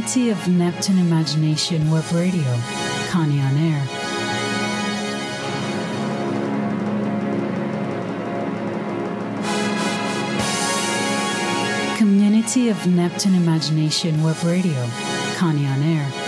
Community of Neptune Imagination Web Radio, Connie on Air. Community of Neptune Imagination Web Radio, Connie on Air.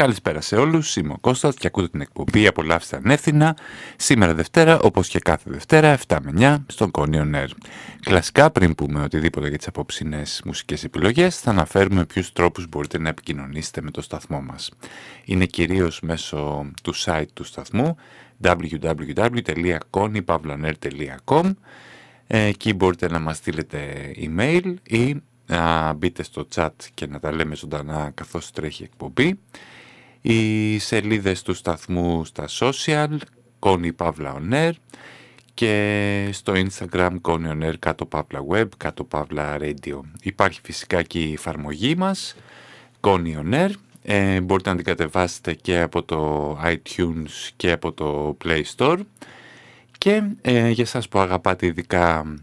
Καλησπέρα σε όλους, είμαι ο Κώστας και ακούτε την εκπομπή «Απολαύστε ανεύθυνα» σήμερα Δευτέρα, όπως και κάθε Δευτέρα, 7 με 9, στον Κόνιον Air. Κλασικά, πριν πούμε οτιδήποτε για τις απόψινες μουσικές επιλογές, θα αναφέρουμε ποιους τρόπους μπορείτε να επικοινωνήσετε με το σταθμό μας. Είναι κυρίως μέσω του site του σταθμού www.conipavlaner.com Εκεί μπορείτε να μας στείλετε email ή να μπείτε στο chat και να τα λέμε ζωντανά καθώς τρέχει εκπομπή οι σελίδες του σταθμού στα social, Connie Pavla On Air και στο Instagram Connie On Air κάτω Pavla Web, κάτω Pavla Radio. Υπάρχει φυσικά και η εφαρμογή μας, Connie On Air. Ε, μπορείτε να την κατεβάσετε και από το iTunes και από το Play Store. Και ε, για σας που αγαπάτε ειδικά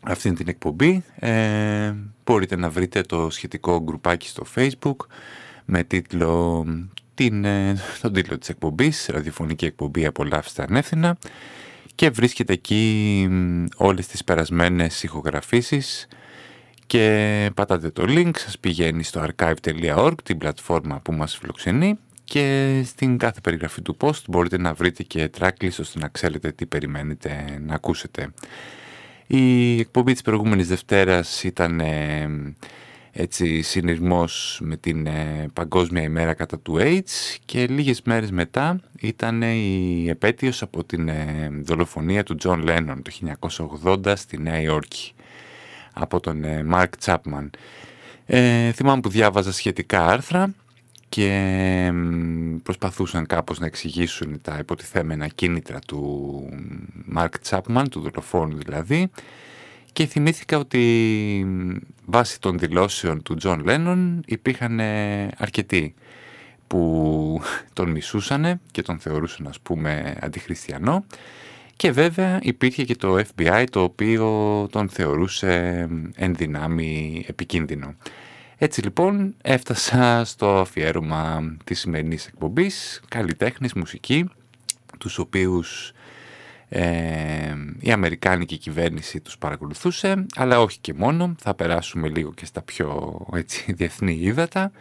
αυτή την εκπομπή, ε, μπορείτε να βρείτε το σχετικό γκρουπάκι στο Facebook με τίτλο την, ε, τον τίτλο της εκπομπής, ραδιοφωνική εκπομπή «Απολαύστε ανεύθυνα» και βρίσκεται εκεί όλες τις περασμένες ηχογραφήσεις και πατάτε το link, σας πηγαίνει στο archive.org, την πλατφόρμα που μας φιλοξενεί και στην κάθε περιγραφή του post μπορείτε να βρείτε και tracklist ώστε να ξέρετε τι περιμένετε να ακούσετε. Η εκπομπή της προηγούμενης Δευτέρας ήταν έτσι συνειρμός με την ε, Παγκόσμια ημέρα κατά του AIDS και λίγες μέρες μετά ήταν η επέτειος από την ε, δολοφονία του Τζον Λένον το 1980 στη Νέα Υόρκη από τον ε, Μάρκ Τσάπμαν. Ε, θυμάμαι που διάβαζα σχετικά άρθρα και προσπαθούσαν κάπως να εξηγήσουν τα υποτιθέμενα κίνητρα του Μάρκ Τσάπμαν, του δολοφόνου δηλαδή, και θυμήθηκα ότι βάσει των δηλώσεων του Τζον Λένον υπήρχαν ε, αρκετοί που τον μισούσανε και τον θεωρούσαν ας πούμε αντιχριστιανό και βέβαια υπήρχε και το FBI το οποίο τον θεωρούσε εν δυνάμει επικίνδυνο. Έτσι λοιπόν έφτασα στο αφιέρωμα της σημερινής εκπομπής καλλιτέχνης μουσική τους οποίους ε, η Αμερικάνικη κυβέρνηση τους παρακολουθούσε, αλλά όχι και μόνο, θα περάσουμε λίγο και στα πιο έτσι, διεθνή ύδατα.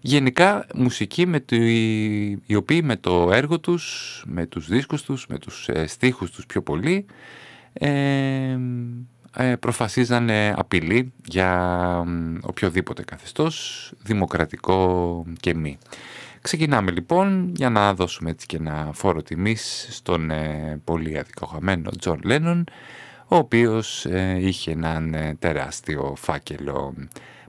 Γενικά μουσική με το, οι οποίοι με το έργο τους, με τους δίσκους τους, με τους ε, στίχους τους πιο πολύ, ε, ε, προφασίζανε απειλή για οποιοδήποτε καθεστώς, δημοκρατικό και μη. Ξεκινάμε λοιπόν για να δώσουμε έτσι και ένα φόρο τιμής στον ε, πολύ αδικοχαμένο Τζον Λένον ο οποίος ε, είχε έναν ε, τεράστιο φάκελο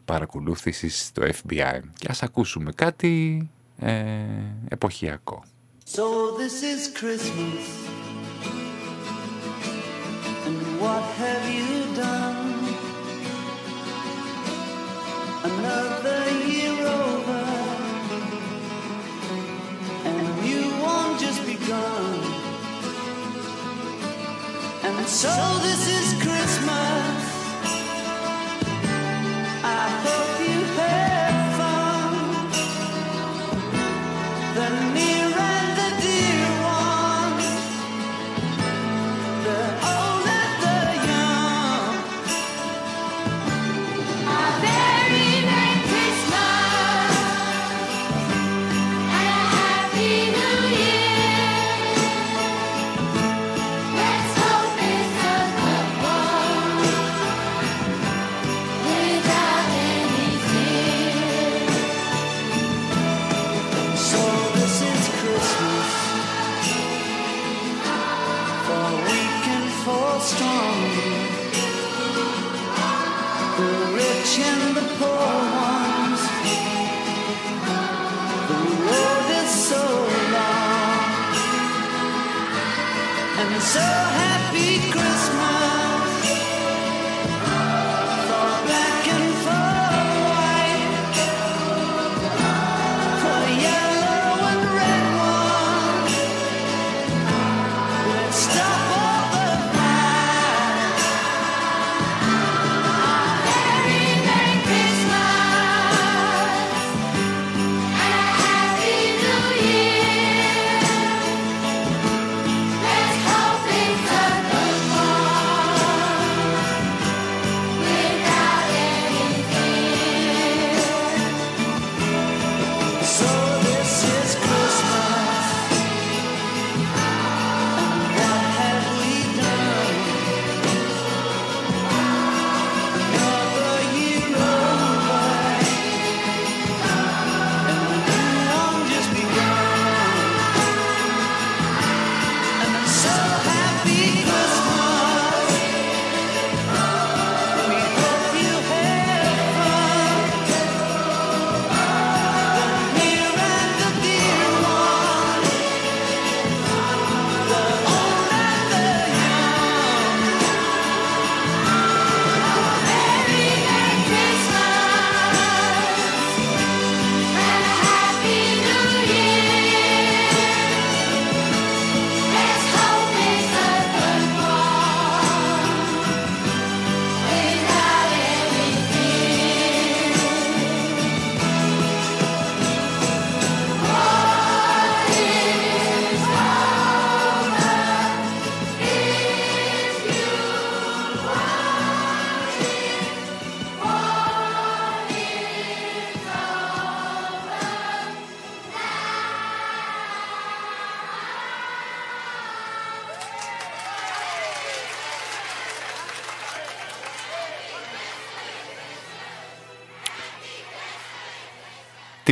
παρακολούθησης στο FBI. Και ας ακούσουμε κάτι ε, εποχιακό. So this is Christmas And what And so this is Christmas.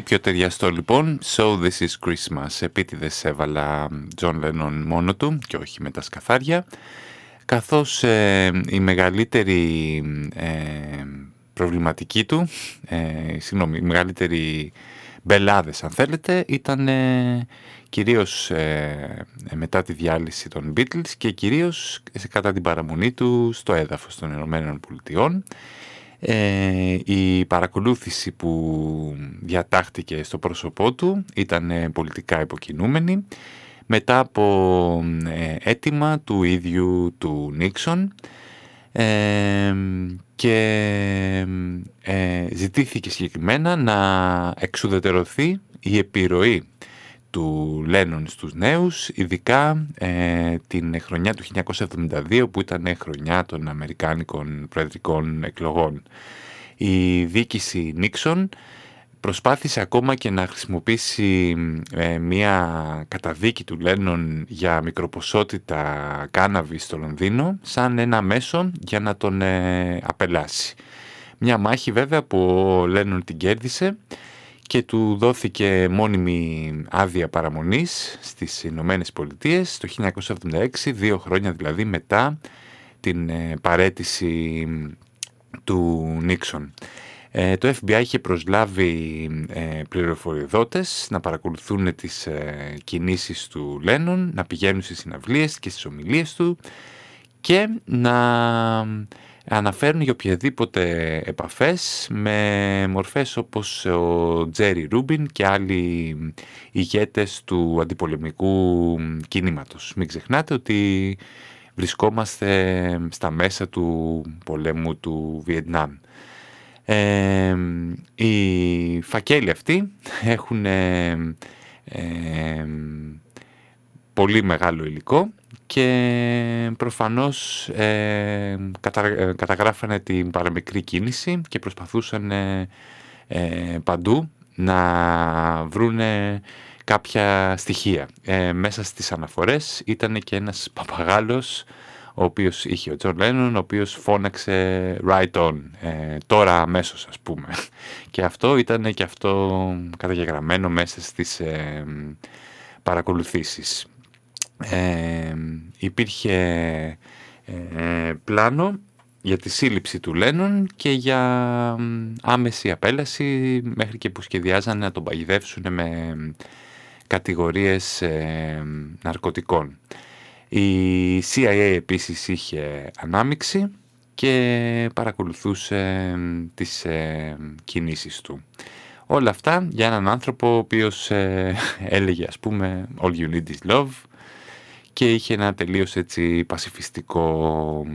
Πιο ταιριαστό λοιπόν, So This Is Christmas. Επίτηδες έβαλα John Lennon μόνο του και όχι με τα σκαθάρια. Καθώς ε, η μεγαλύτερη ε, προβληματική του, ε, συγγνώμη, η μεγαλύτερη μπελάδες αν θέλετε, ήταν ε, κυρίως ε, μετά τη διάλυση των Beatles και κυρίως κατά την παραμονή του στο έδαφος των Ηνωμένων Πολιτειών. Ε, η παρακολούθηση που διατάχτηκε στο πρόσωπό του ήταν ε, πολιτικά υποκινούμενη μετά από ε, αίτημα του ίδιου του Νίξον και ζητήθηκε συγκεκριμένα να εξουδετερωθεί η επιρροή του Λένον στους νέους, ειδικά ε, την χρονιά του 1972 που ήταν χρονιά των Αμερικάνικων Προεδρικών Εκλογών. Η δίκηση Νίξον προσπάθησε ακόμα και να χρησιμοποιήσει ε, μια καταδίκη του Λένον για μικροποσότητα κάναβης στο Λονδίνο σαν ένα μέσο για να τον ε, απελάσει. Μια μάχη βέβαια που ο Λένον την κέρδισε και του δόθηκε μόνιμη άδεια παραμονής στις Ηνωμένες Πολιτείες το 1976, δύο χρόνια δηλαδή μετά την ε, παρέτηση του Νίξον. Ε, το FBI είχε προσλάβει ε, πληροφοριδότες να παρακολουθούν τις ε, κινήσεις του Λένον, να πηγαίνουν στις συναυλίες και στις ομιλίες του και να αναφέρουν για οποιαδήποτε επαφές με μορφές όπως ο Τζέρι Ρούμπιν και άλλοι ηγέτες του αντιπολεμικού κινήματος. Μην ξεχνάτε ότι βρισκόμαστε στα μέσα του πολέμου του Βιετνάμ. Ε, οι φακέλοι αυτοί έχουν πολύ μεγάλο υλικό και προφανώς ε, καταγράφανε την παραμικρή κίνηση και προσπαθούσαν παντού να βρούνε κάποια στοιχεία. Ε, μέσα στις αναφορές ήταν και ένας παπαγάλος ο οποίος είχε ο Τζον Λένον, ο οποίος φώναξε right on, ε, τώρα αμέσως ας πούμε. Και αυτό ήταν και αυτό καταγεγραμμένο μέσα στις ε, παρακολουθήσεις. Ε, υπήρχε ε, πλάνο για τη σύλληψη του Λένον και για άμεση απέλαση μέχρι και που σχεδιάζανε να τον παγιδεύσουν με κατηγορίες ε, ναρκωτικών. Η CIA επίσης είχε ανάμιξη και παρακολουθούσε τις ε, κινήσεις του. Όλα αυτά για έναν άνθρωπο ο οποίος ε, έλεγε ας πούμε «All you need is love» και είχε ένα τελείως έτσι πασιφιστικό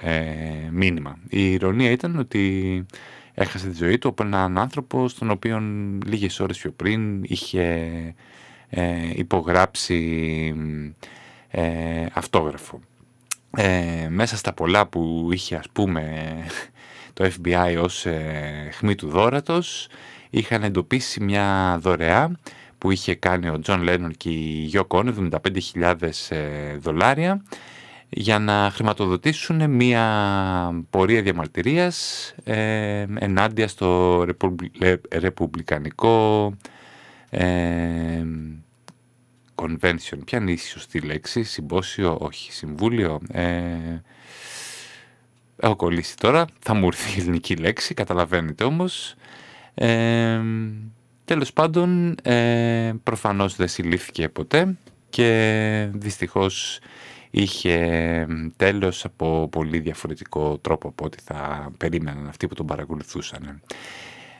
ε, μήνυμα. Η ηρωνία ήταν ότι έχασε τη ζωή του από έναν άνθρωπο στον οποίο λίγες ώρες πιο πριν είχε ε, υπογράψει ε, αυτόγραφο. Ε, μέσα στα πολλά που είχε ας πούμε το FBI ως ε, χμή του δόρατος είχαν εντοπίσει μια δωρεά που είχε κάνει ο Τζον Λένον και η Γιόκο 75.000 ε, δολάρια για να χρηματοδοτήσουν μια πορεία διαμαρτυρίας ε, ενάντια στο ρεπουμπλικανικό ε, convention. Ποια είναι η σωστή λέξη, συμπόσιο, όχι, συμβούλιο. Ε, έχω κολλήσει τώρα, θα μου έρθει η ελληνική λέξη, καταλαβαίνετε όμως. Ε, τέλος πάντων, ε, προφανώς δεν συλλήφθηκε ποτέ και δυστυχώς είχε τέλος από πολύ διαφορετικό τρόπο από ό,τι θα περίμεναν αυτοί που τον παρακολουθούσαν.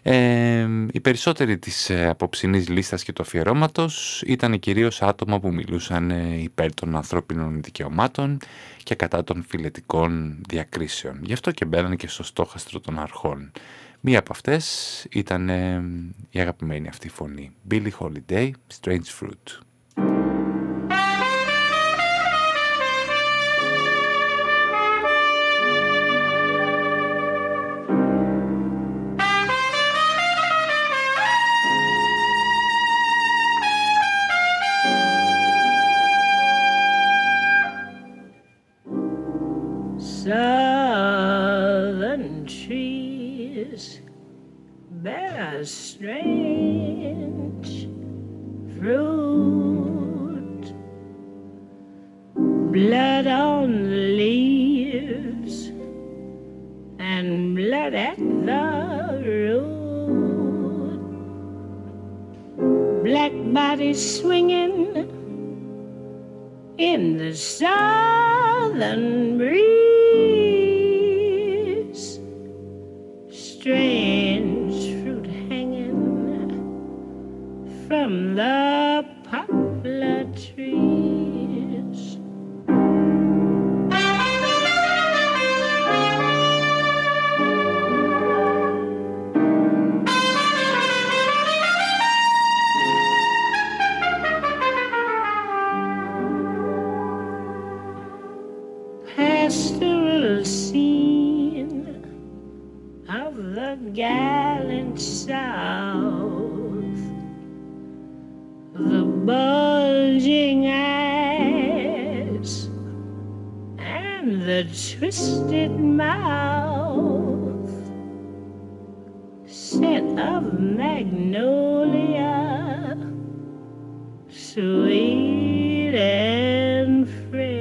Ε, οι περισσότεροι της ε, απόψινής λίστας και του αφιερώματος ήταν κυρίως άτομα που μιλούσαν ε, υπέρ των ανθρώπινων δικαιωμάτων και κατά των φιλετικών διακρίσεων. Γι' αυτό και μπαίνανε και στο στόχαστρο των αρχών. Μία από αυτές ήταν η αγαπημένη αυτή φωνή. Billie Holiday, Strange Fruit. Strange fruit, blood on the leaves and blood at the root, black bodies swinging in the southern breeze. Strange from the poplar trees. Pastoral scene of the gallant South bulging eyes and the twisted mouth, scent of magnolia, sweet and fresh.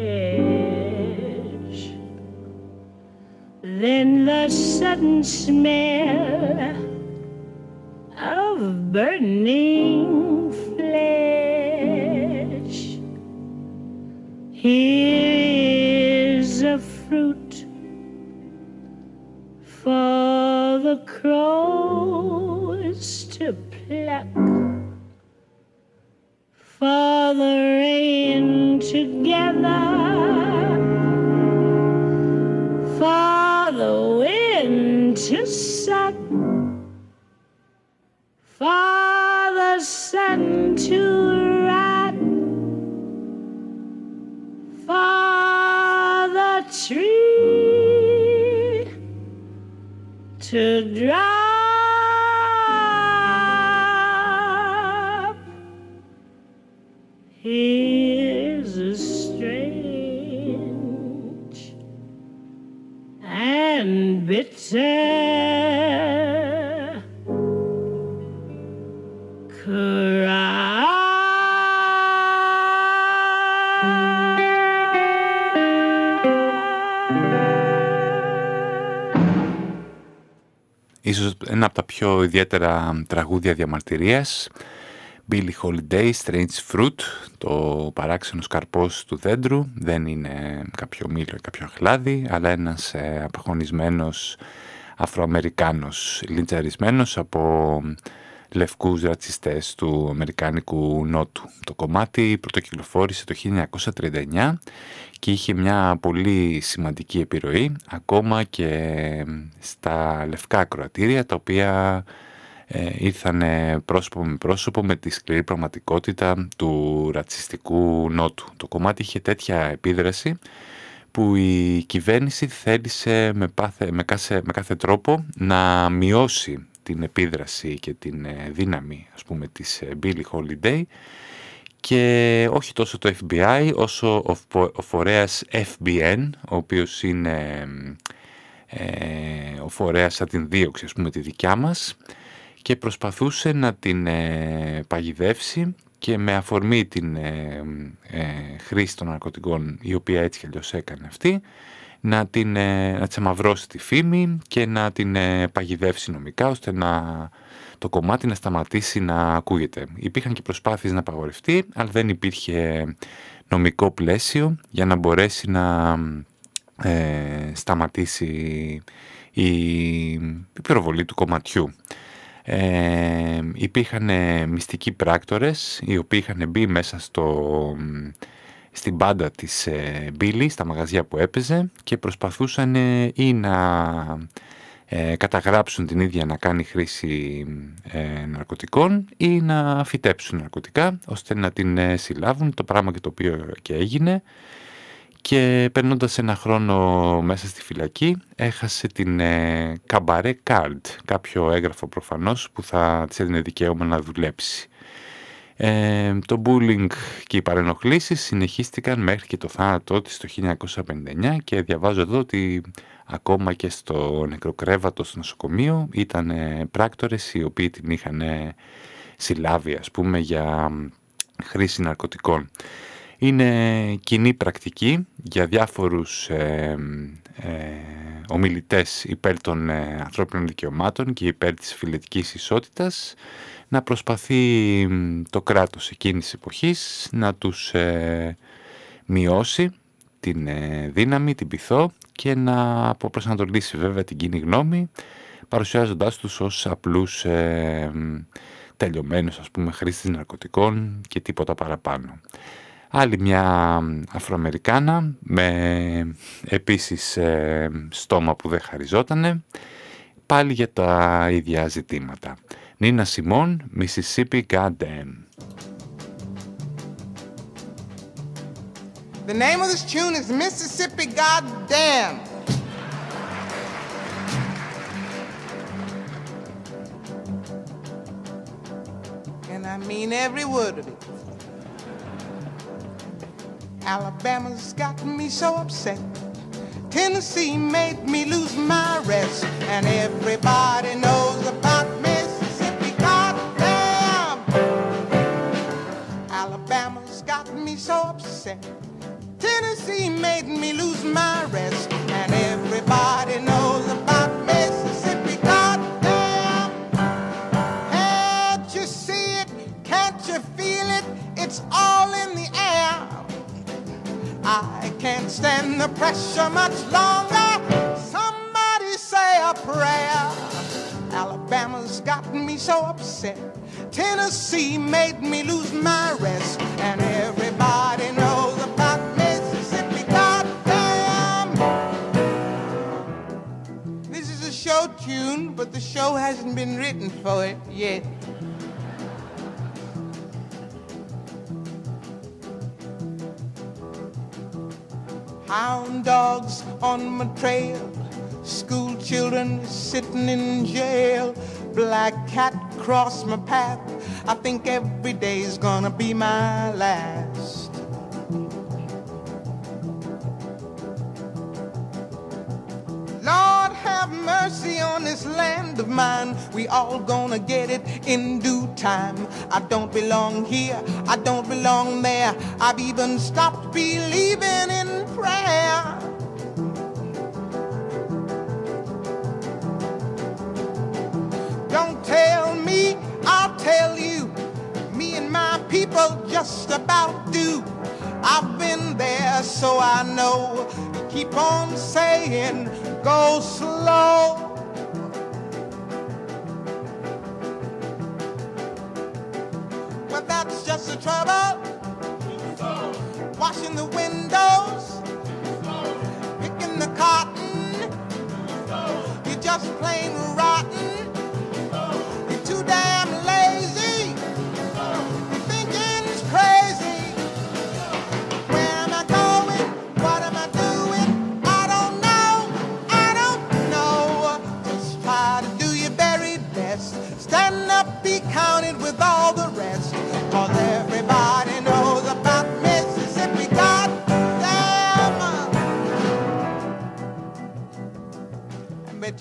Then the sudden smell of burning Here is a fruit for the crows to pluck, for the rain to gather, for the wind to suck, for the sun. To drop. Here's a strange and bitter ένα από τα πιο ιδιαίτερα τραγούδια διαμαρτυρίας Billy Holiday, Strange Fruit, το παράξενος καρπός του δέντρου. Δεν είναι κάποιο μήλο ή κάποιο χλάδι, αλλά ένας ε, απεχονισμένος Αφροαμερικάνος, λιντζαρισμένος από λευκούς ρατσιστές του Αμερικάνικου Νότου. Το κομμάτι πρωτοκυκλοφόρησε το 1939 και είχε μια πολύ σημαντική επιρροή ακόμα και στα λευκά ακροατήρια τα οποία ε, ήρθαν πρόσωπο με πρόσωπο με τη σκληρή πραγματικότητα του ρατσιστικού νότου. Το κομμάτι είχε τέτοια επίδραση που η κυβέρνηση θέλησε με, πάθε, με, κάθε, με κάθε τρόπο να μειώσει την επίδραση και την ε, δύναμη ας πούμε της ε, Billie Holiday και όχι τόσο το FBI όσο ο φορέας FBN ο οποίος είναι ε, ο φορέας σαν την δίωξη ας πούμε τη δικιά μας και προσπαθούσε να την ε, παγιδεύσει και με αφορμή την ε, ε, χρήση των ναρκωτικών η οποία έτσι κι αλλιώς έκανε αυτή να, την, ε, να τσαμαυρώσει τη φήμη και να την ε, παγιδεύσει νομικά ώστε να, το κομμάτι να σταματήσει να ακούγεται. Υπήρχαν και προσπάθειες να απαγορευτεί αλλά δεν υπήρχε νομικό πλαίσιο για να μπορέσει να σταματήσει η, η πυροβολή του κομματιού. Ε, υπήρχαν μυστικοί πράκτορες οι οποίοι είχαν μπει μέσα στο, στην μπάντα της ε, Billy, στα μαγαζιά που έπαιζε και προσπαθούσαν ή να ε, καταγράψουν την ίδια να κάνει χρήση ε, ναρκωτικών ή να φυτέψουν ναρκωτικά ώστε να την ε, συλλάβουν, το πράγμα και το οποίο και έγινε και περνώντας ένα χρόνο μέσα στη φυλακή έχασε την ε, Cabaret Card, κάποιο έγγραφο προφανώς που θα της έδινε δικαίωμα να δουλέψει. Ε, το bullying και οι παρενοχλήσεις συνεχίστηκαν μέχρι και το θάνατό της το 1959 και διαβάζω εδώ ότι ακόμα και στο νεκροκρέβατο στο νοσοκομείο ήταν ε, πράκτορες οι οποίοι την είχαν ε, συλλάβει ας πούμε για χρήση ναρκωτικών. Είναι κοινή πρακτική για διάφορους ε, ε, ομιλητές υπέρ των ε, ανθρώπινων δικαιωμάτων και υπέρ της φιλετικής ισότητας να προσπαθεί το κράτος εκείνης της εποχής να τους ε, μειώσει την δύναμη, την πειθό και να αποπροσανατολίσει βέβαια την κοινή γνώμη παρουσιάζοντάς τους ως απλούς τελειωμένους ας πούμε χρήστες ναρκωτικών και τίποτα παραπάνω. Άλλη μια Αφροαμερικάνα με επίσης ε, στόμα που δεν χαριζότανε, πάλι για τα ίδια ζητήματα. Νίνα Σιμών, Mississippi Goddamn. The name of this tune is Mississippi Goddamn. And I mean every word of it. Alabama's got me so upset. Tennessee made me lose my rest. And everybody knows about Mississippi. Goddamn! Alabama's got me so upset. Tennessee made me lose my rest. And everybody knows I can't stand the pressure much longer. Somebody say a prayer. Alabama's gotten me so upset. Tennessee made me lose my rest. And everybody knows about Mississippi. Goddamn. This is a show tune, but the show hasn't been written for it yet. Hound dogs on my trail, school children sitting in jail, black cat cross my path. I think every day's gonna be my last. Have mercy on this land of mine. We all gonna get it in due time. I don't belong here, I don't belong there. I've even stopped believing in prayer. Don't tell me, I'll tell you. Me and my people just about do. I've been there, so I know. Keep on saying, go slow. Well, that's just the trouble. Washing the windows, picking the cotton. You're just plain rotten. You're too damn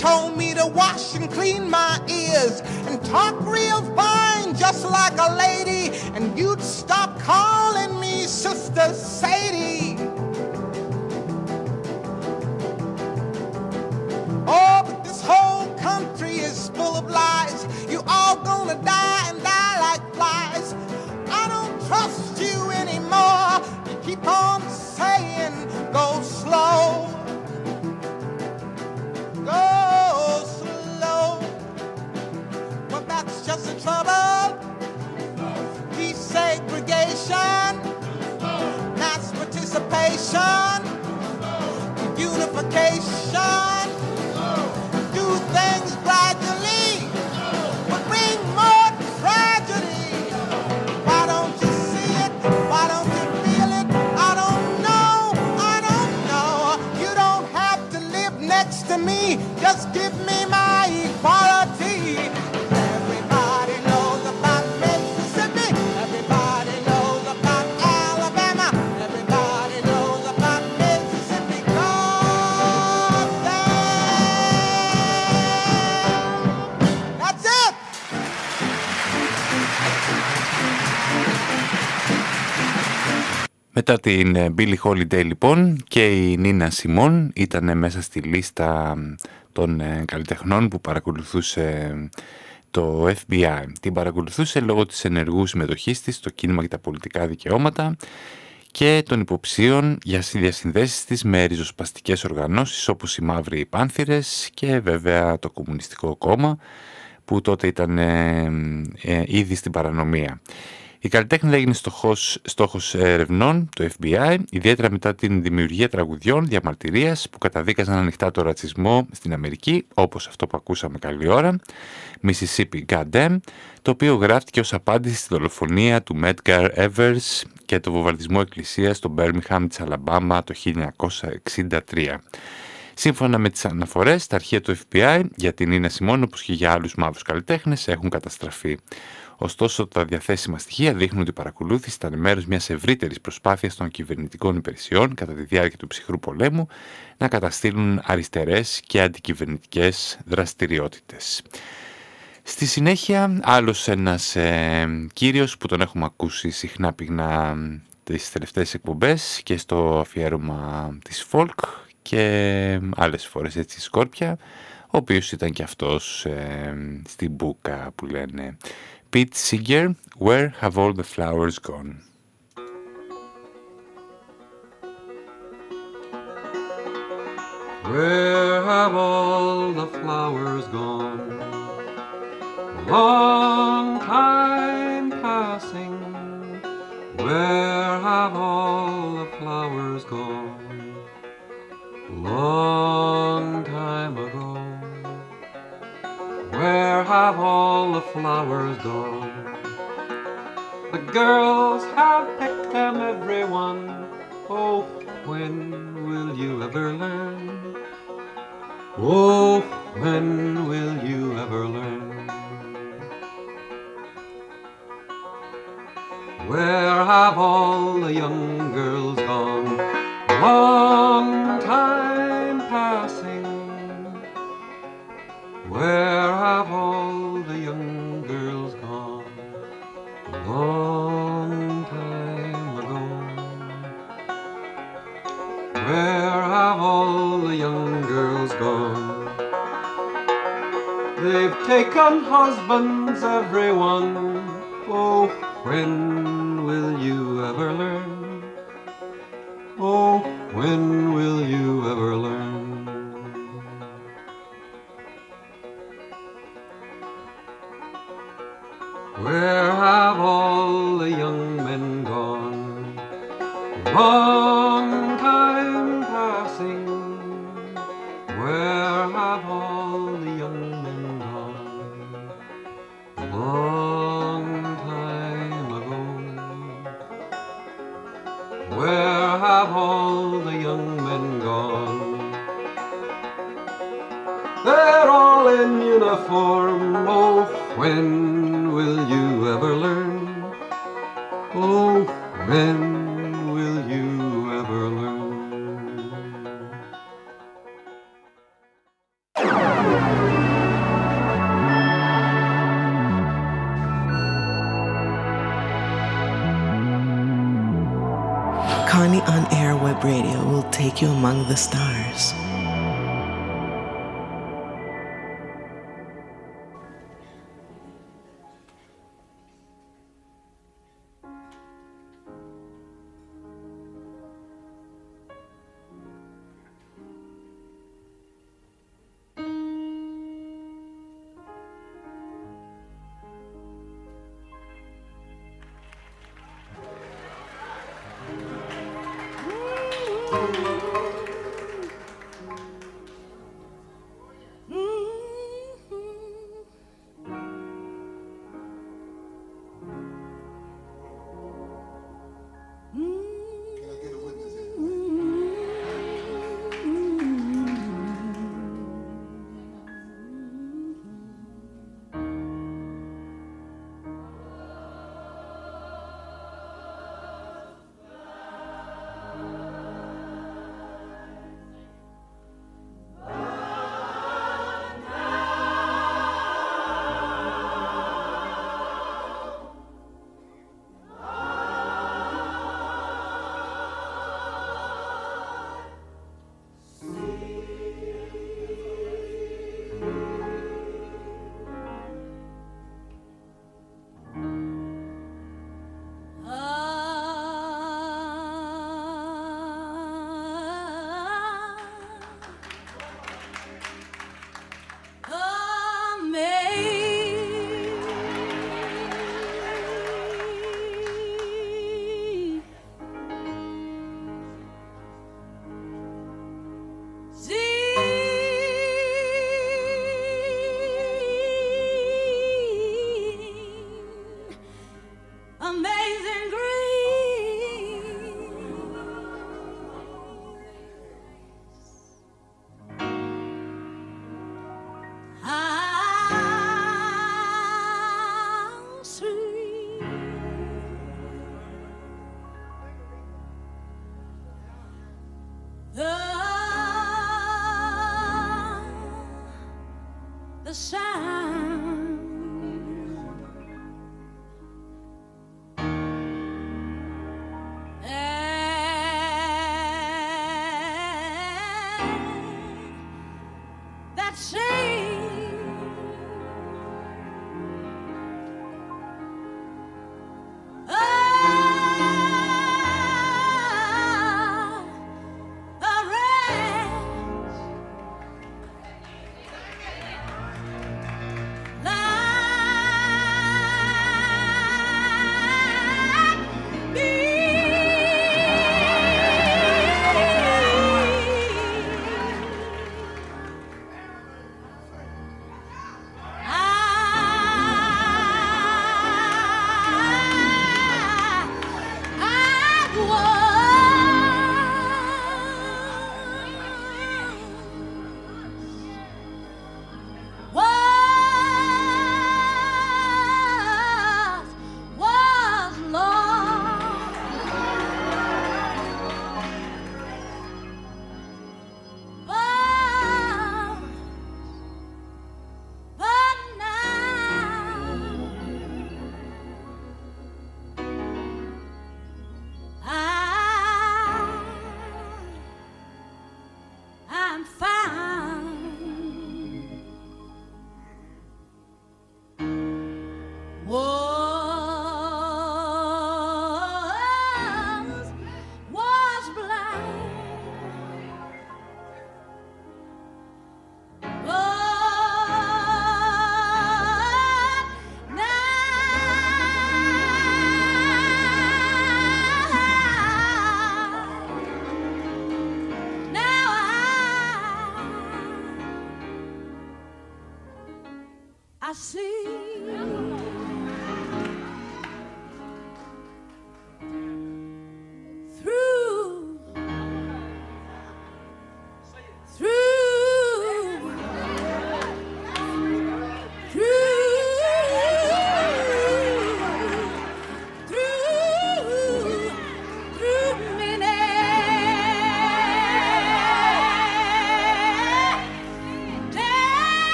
told me to wash and clean my ears and talk real fine, just like a lady. And you'd stop calling me Sister Sadie. Oh, but this whole country is full of lies. You all gonna die and die like flies. I don't trust the trouble. Desegregation, mass participation, unification. Do things gradually, but bring more tragedy. Why don't you see it? Why don't you feel it? I don't know. I don't know. You don't have to live next to me. Just give me Μετά την ε, Billie Holiday λοιπόν και η Νίνα Σιμών ήταν μέσα στη λίστα των ε, καλλιτεχνών που παρακολουθούσε ε, το FBI. Την παρακολουθούσε λόγω της ενεργού συμμετοχής της στο κίνημα για τα πολιτικά δικαιώματα και των υποψίων για διασυνδέσεις της με ριζοσπαστικές οργανώσεις όπως οι Μαύροι Πάνθυρες και βέβαια το Κομμουνιστικό Κόμμα που τότε ήταν ε, ε, ήδη στην παρανομία. Η καλλιτέχνη έγινε στόχος, στόχος ερευνών του FBI, ιδιαίτερα μετά την δημιουργία τραγουδιών διαμαρτυρίας που καταδίκαζαν ανοιχτά το ρατσισμό στην Αμερική, όπως αυτό που ακούσαμε καλή ώρα, Mississippi Goddamn, το οποίο γράφτηκε ως απάντηση στη δολοφονία του Medgar Evers και το βομβαρδισμό εκκλησίας στο Birmingham της Αλαμπάμα το 1963. Σύμφωνα με τις αναφορές, τα αρχεία του FBI για την Ίνα Σιμών, όπως και για άλλους μαύρους καλλιτέχνες, έχουν καταστραφεί. Ωστόσο, τα διαθέσιμα στοιχεία δείχνουν ότι η παρακολούθηση ήταν μέρος μιας ευρύτερης προσπάθειας των κυβερνητικών υπηρεσιών κατά τη διάρκεια του ψυχρού πολέμου να καταστήλουν αριστερές και αντικυβερνητικές δραστηριότητες. Στη συνέχεια, άλλος ένας ε, κύριος που τον έχουμε ακούσει συχνά πυγνά τις τελευταίες εκπομπές και στο αφιέρωμα της folk και άλλες φορές έτσι σκόρπια, ο οποίος ήταν και αυτός ε, στην μπουκα που λένε Pete Seeger, Where Have All the Flowers Gone. Where have all the flowers gone? Long time passing. Where have all the flowers gone? Long Where have all the flowers gone? The girls have picked them, everyone. Oh, when will you ever learn? Oh, when will you ever learn? Where have all the young girls gone? Long American husbands, everyone. Oh, friends.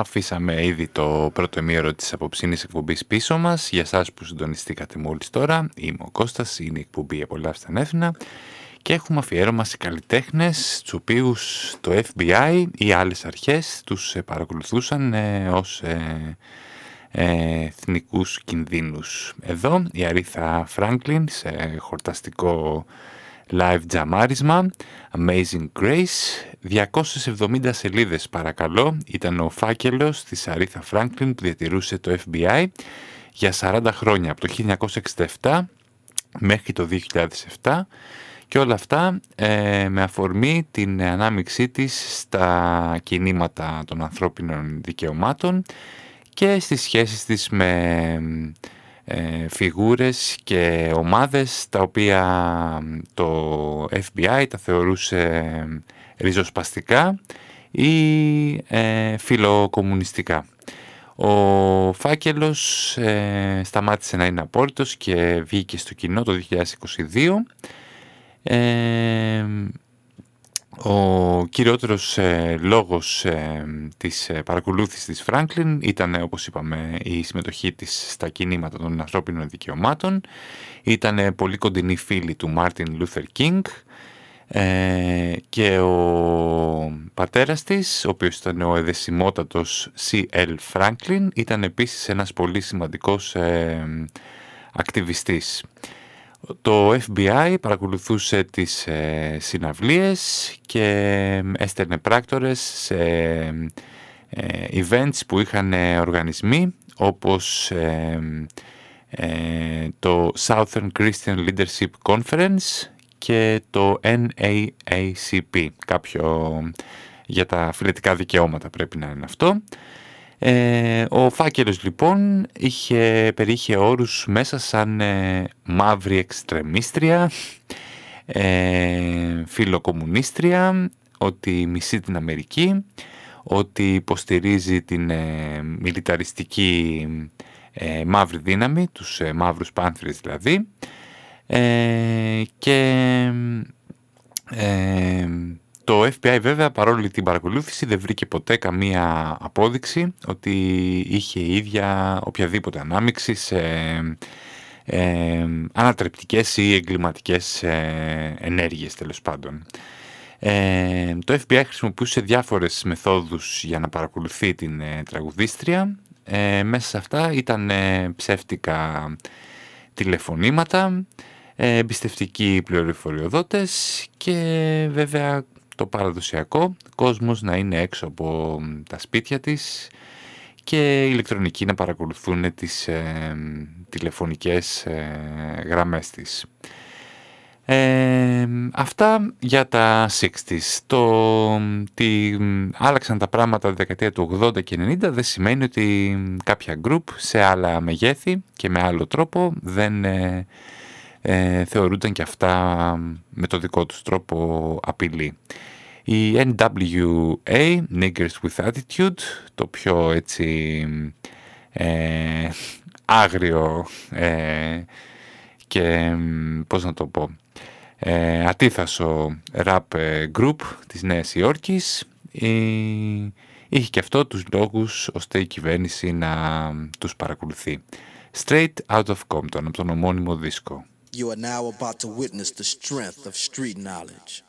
Αφήσαμε ήδη το πρώτο ημίωρο της απόψινής εκπομπής πίσω μας. Για σας που συντονιστήκατε μόλις τώρα, είμαι ο Κώστας, είναι η εκπομπή «Απολαύστε ανέθινα» και έχουμε αφιέρωμα σε καλλιτέχνες τους οποίους το FBI ή άλλες αρχές τους ε, παρακολουθούσαν ε, ως ε, ε, εθνικούς κινδύνους. Εδώ η Αρίθα Φράγκλιν σε χορταστικό live τζαμάρισμα Amazing Grace 270 σελίδες παρακαλώ. Ήταν ο φάκελος της Αρίθα Φράγκλιν που διατηρούσε το FBI για 40 χρόνια από το 1967 μέχρι το 2007 και όλα αυτά ε, με αφορμή την ανάμειξή της στα κινήματα των ανθρώπινων δικαιωμάτων και στις σχέσεις της με ε, φιγούρες και ομάδες τα οποία το FBI τα θεωρούσε ριζοσπαστικά ή ε, φιλοκομμουνιστικά. Ο φάκελος ε, σταμάτησε να είναι απόρριτος και βγήκε στο κοινό το 2022. Ε, ο κυριότερος ε, λόγος ε, της ε, παρακολούθησης της Φράγκλιν ήταν, όπως είπαμε, η συμμετοχή της στα κινήματα των ανθρώπινων δικαιωμάτων. Ήταν πολύ κοντινή φίλη του Μάρτιν Λούθερ Κίνγκ και ο πατέρας της, ο οποίος ήταν ο αιδεσιμότατος C.L. Franklin, ήταν επίσης ένας πολύ σημαντικός ακτιβιστής. Το FBI παρακολουθούσε τις ε, συναυλίες και έστελνε πράκτορες σε ε, events που είχαν οργανισμοί όπως ε, το Southern Christian Leadership Conference και το NAACP, κάποιο για τα φιλετικά δικαιώματα πρέπει να είναι αυτό. Ε, ο φάκελος λοιπόν είχε, περίχε όρους μέσα σαν ε, μαύρη εξτρεμίστρια, ε, φιλοκομμουνίστρια, ότι μισεί την Αμερική, ότι υποστηρίζει την ε, μιλιταριστική ε, μαύρη δύναμη, τους ε, μαύρους πάνθρες δηλαδή, και το FBI βέβαια παρόλη την παρακολούθηση δεν βρήκε ποτέ καμία απόδειξη ότι είχε ίδια οποιαδήποτε ανάμειξη σε ε, ανατρεπτικές ή εγκληματικές ε, ενέργειες τέλος πάντων. Ε, το FBI χρησιμοποιούσε διάφορες μεθόδους για να παρακολουθεί την ε, τραγουδίστρια. Ε, μέσα σε αυτά ήταν ψεύτικα τηλεφωνήματα, εμπιστευτικοί πληροφοριοδότες και βέβαια το παραδοσιακό, κόσμος να είναι έξω από τα σπίτια της και οι ηλεκτρονικοί να παρακολουθούν τις ε, τηλεφωνικές ε, γραμμές της. Ε, αυτά για τα 60s. Το ότι άλλαξαν τα πράγματα τη δεκαετία του 80 και 90 δεν σημαίνει ότι κάποια group σε άλλα μεγέθη και με άλλο τρόπο δεν ε, ε, θεωρούνταν και αυτά με το δικό τους τρόπο απειλή. Η NWA, Niggers with Attitude, το πιο έτσι ε, άγριο ε, και πώς να το πω, ε, ατίθασο rap group της Νέας Υόρκης, είχε και αυτό τους λόγους ώστε η κυβέρνηση να τους παρακολουθεί. Straight Out of Compton, από τον ομώνυμο δίσκο. You are now about to witness the strength of street knowledge.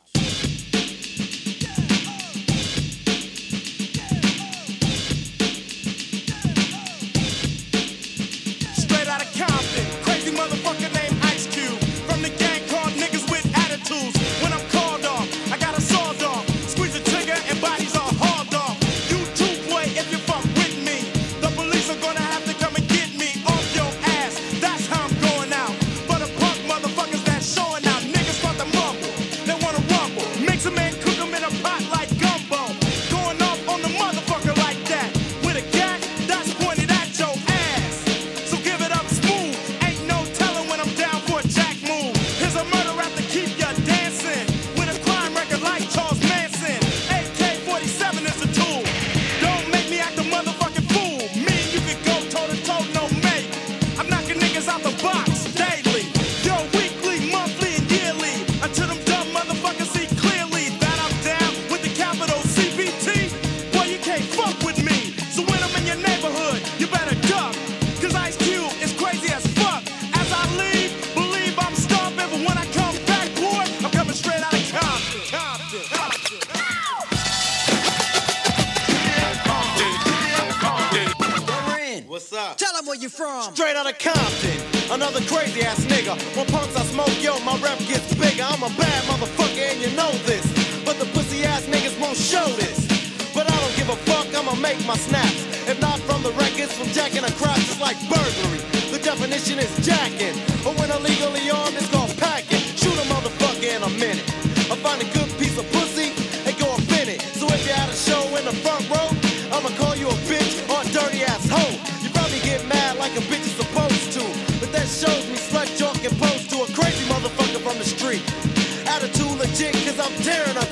Crazy ass nigga. Tearing up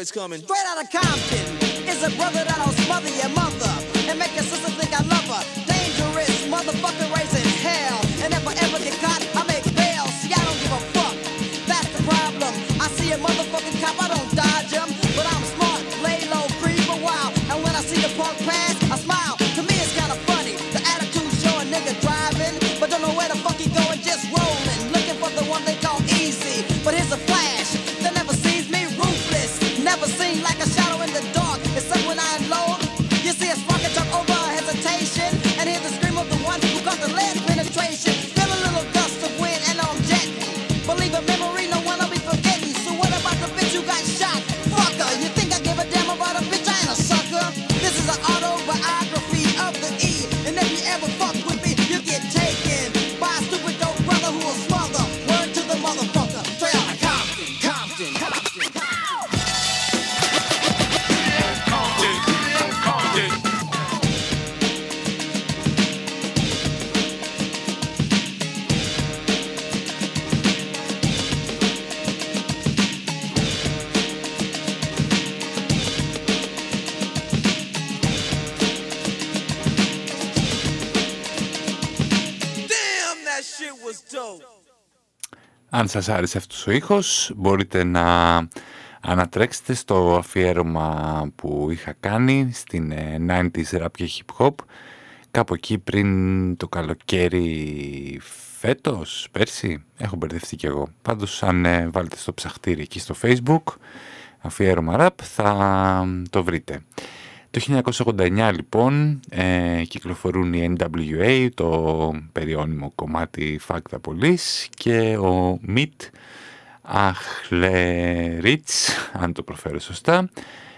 It's coming. Αν σας άρεσε αυτός ο ήχος, μπορείτε να ανατρέξετε στο αφιέρωμα που είχα κάνει στην ε, 90s rap και hip hop κάπου εκεί πριν το καλοκαίρι φέτος, πέρσι, έχω μπερδευτεί κι εγώ. Πάντως αν ε, βάλετε στο ψαχτήρι εκεί στο facebook αφιέρωμα rap θα το βρείτε. Το 1989 λοιπόν ε, κυκλοφορούν οι NWA, το περιώνυμο κομμάτι Fuck the Police και ο Μιτ Αχλερίτς, αν το προφέρω σωστά,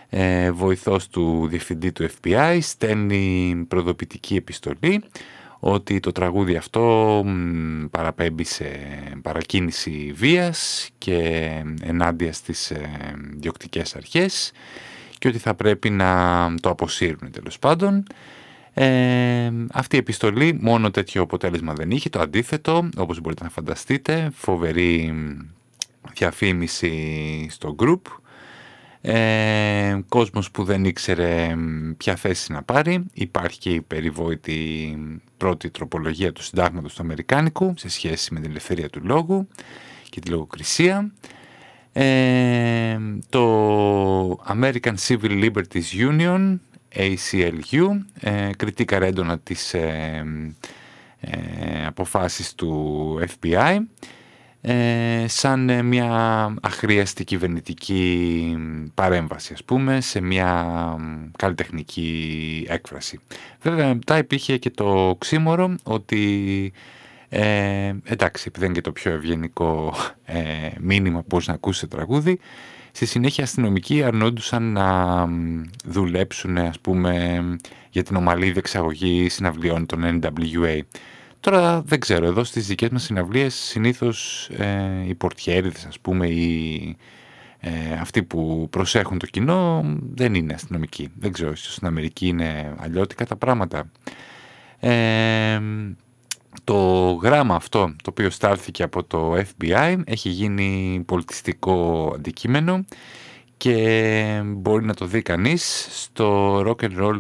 ε, βοηθός του διευθυντή του FBI, στέλνει προδοποιητική επιστολή ότι το τραγούδι αυτό μ, παραπέμπει σε παρακίνηση βίας και ενάντια στις ε, διοκτικές αρχές και ότι θα πρέπει να το αποσύρουν τέλος πάντων. Ε, αυτή η επιστολή μόνο τέτοιο αποτέλεσμα δεν είχε, το αντίθετο, όπως μπορείτε να φανταστείτε, φοβερή διαφήμιση στο group, ε, κόσμος που δεν ήξερε ποια θέση να πάρει, υπάρχει και η περιβόητη πρώτη τροπολογία του συντάγματος του Αμερικάνικου σε σχέση με την ελευθερία του λόγου και τη λογοκρισία. Ε, το American Civil Liberties Union, ACLU, ε, κριτήκαρε έντονα τις ε, ε, αποφάσεις του FBI ε, σαν ε, μια αχρίαστη κυβερνητική παρέμβαση, ας πούμε, σε μια καλλιτεχνική έκφραση. Βέβαια, μετά υπήρχε και το ξύμορο ότι ε, εντάξει, επειδή είναι και το πιο ευγενικό ε, μήνυμα που μπορείς να ακούσεις σε τραγούδι, στη συνέχεια αστυνομικοί αρνόντουσαν να δουλέψουν, ας πούμε, για την ομαλή διεξαγωγή συναυλιών των NWA. Τώρα δεν ξέρω, εδώ στις δικές μας συναυλίες συνήθως ε, οι πορτιέριδες, ας πούμε, ή ε, αυτοί που προσέχουν το κοινό δεν είναι αστυνομικοί. Δεν ξέρω, ίσως στην Αμερική είναι αλλιώτικα τα πράγματα. Ε, το γράμμα αυτό, το οποίο στάλθηκε από το FBI, έχει γίνει πολιτιστικό αντικείμενο και μπορεί να το δει κανείς στο Rock and Roll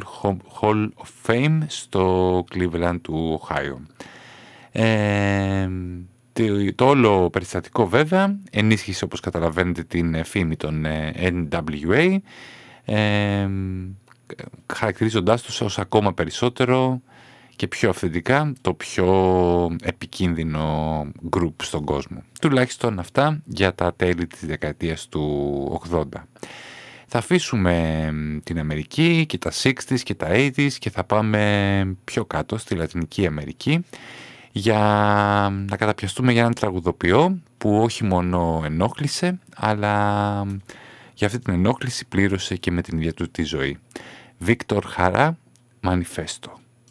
Hall of Fame στο Cleveland του Ohio. Ε, το όλο περιστατικό βέβαια ενίσχυσε όπως καταλαβαίνετε την φήμη των ε, NWA ε, χαρακτηρίζοντάς τους ως ακόμα περισσότερο και πιο αυθεντικά το πιο επικίνδυνο group στον κόσμο. Τουλάχιστον αυτά για τα τέλη της δεκαετίας του 80. Θα αφήσουμε την Αμερική και τα 60s και τα 80s και θα πάμε πιο κάτω στη Λατινική Αμερική για να καταπιαστούμε για έναν τραγουδοποιό που όχι μόνο ενόχλησε αλλά για αυτή την ενόχληση πλήρωσε και με την ίδια του τη ζωή. Βίκτορ Χαρά, Μανιφέστο.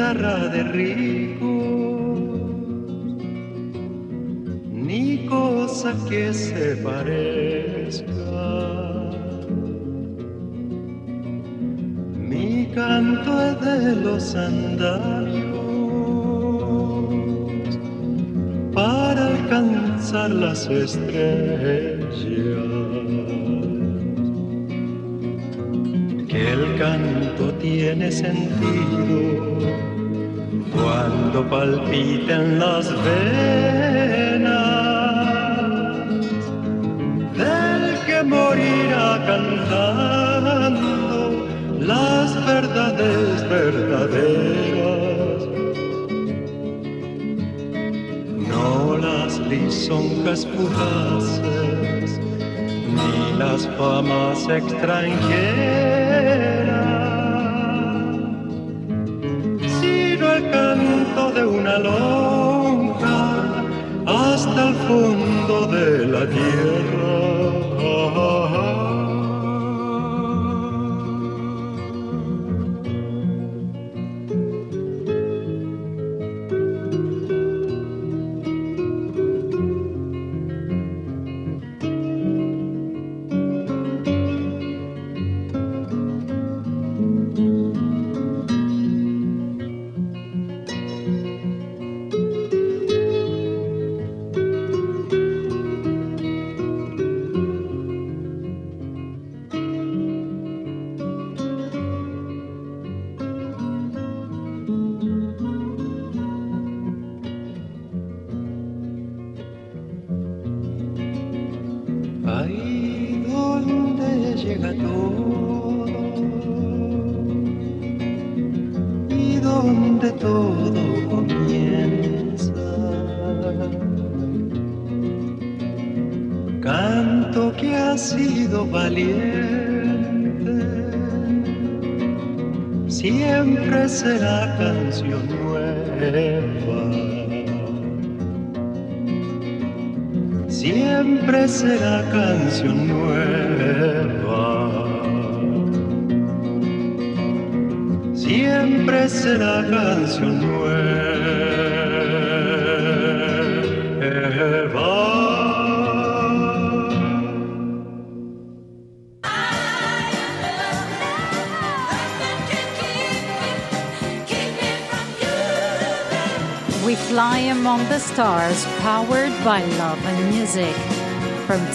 de ricos, ni cosa que se parezca. Mi canto es de los andarios para alcanzar las estrellas que el canto tiene sentido cuando palpitan las venas del que morirá cantando las verdades verdaderas. No las lisonjas fugaces ni las famas extranjeras canto de una lonja hasta el fondo de la tierra.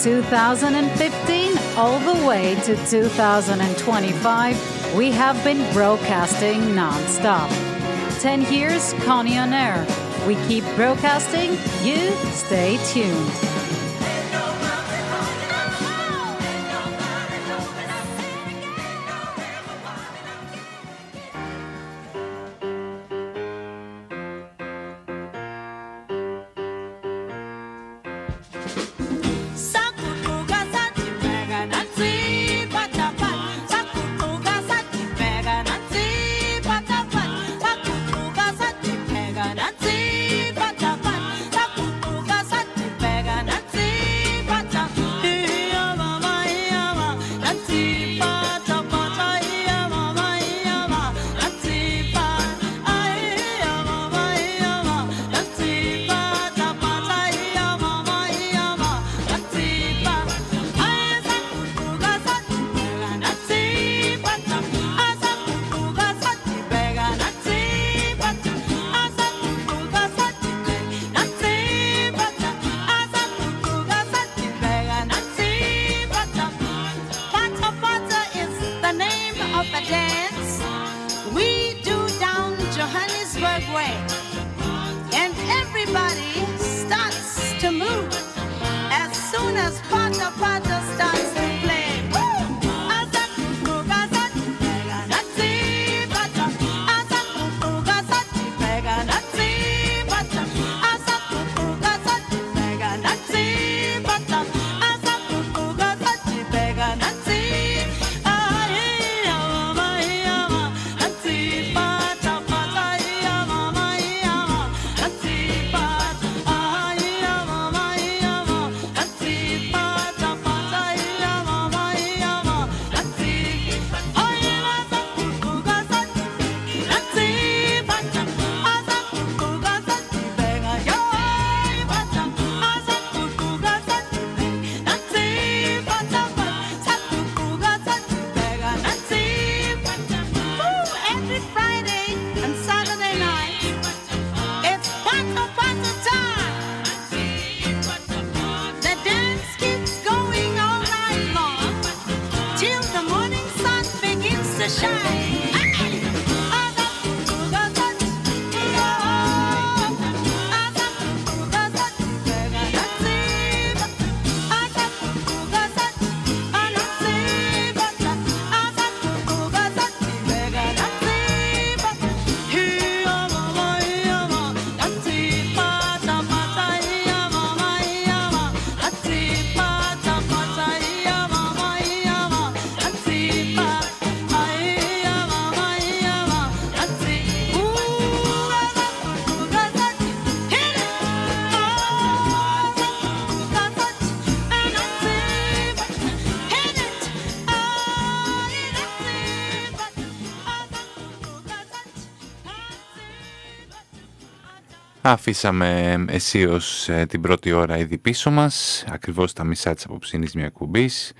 2015 all the way to 2025, we have been broadcasting non-stop. 10 years Connie on air. We keep broadcasting, you stay tuned. Αφήσαμε αισίως ε, την πρώτη ώρα ήδη πίσω μας, ακριβώς τα μισά της απόψινής μια κουμπής.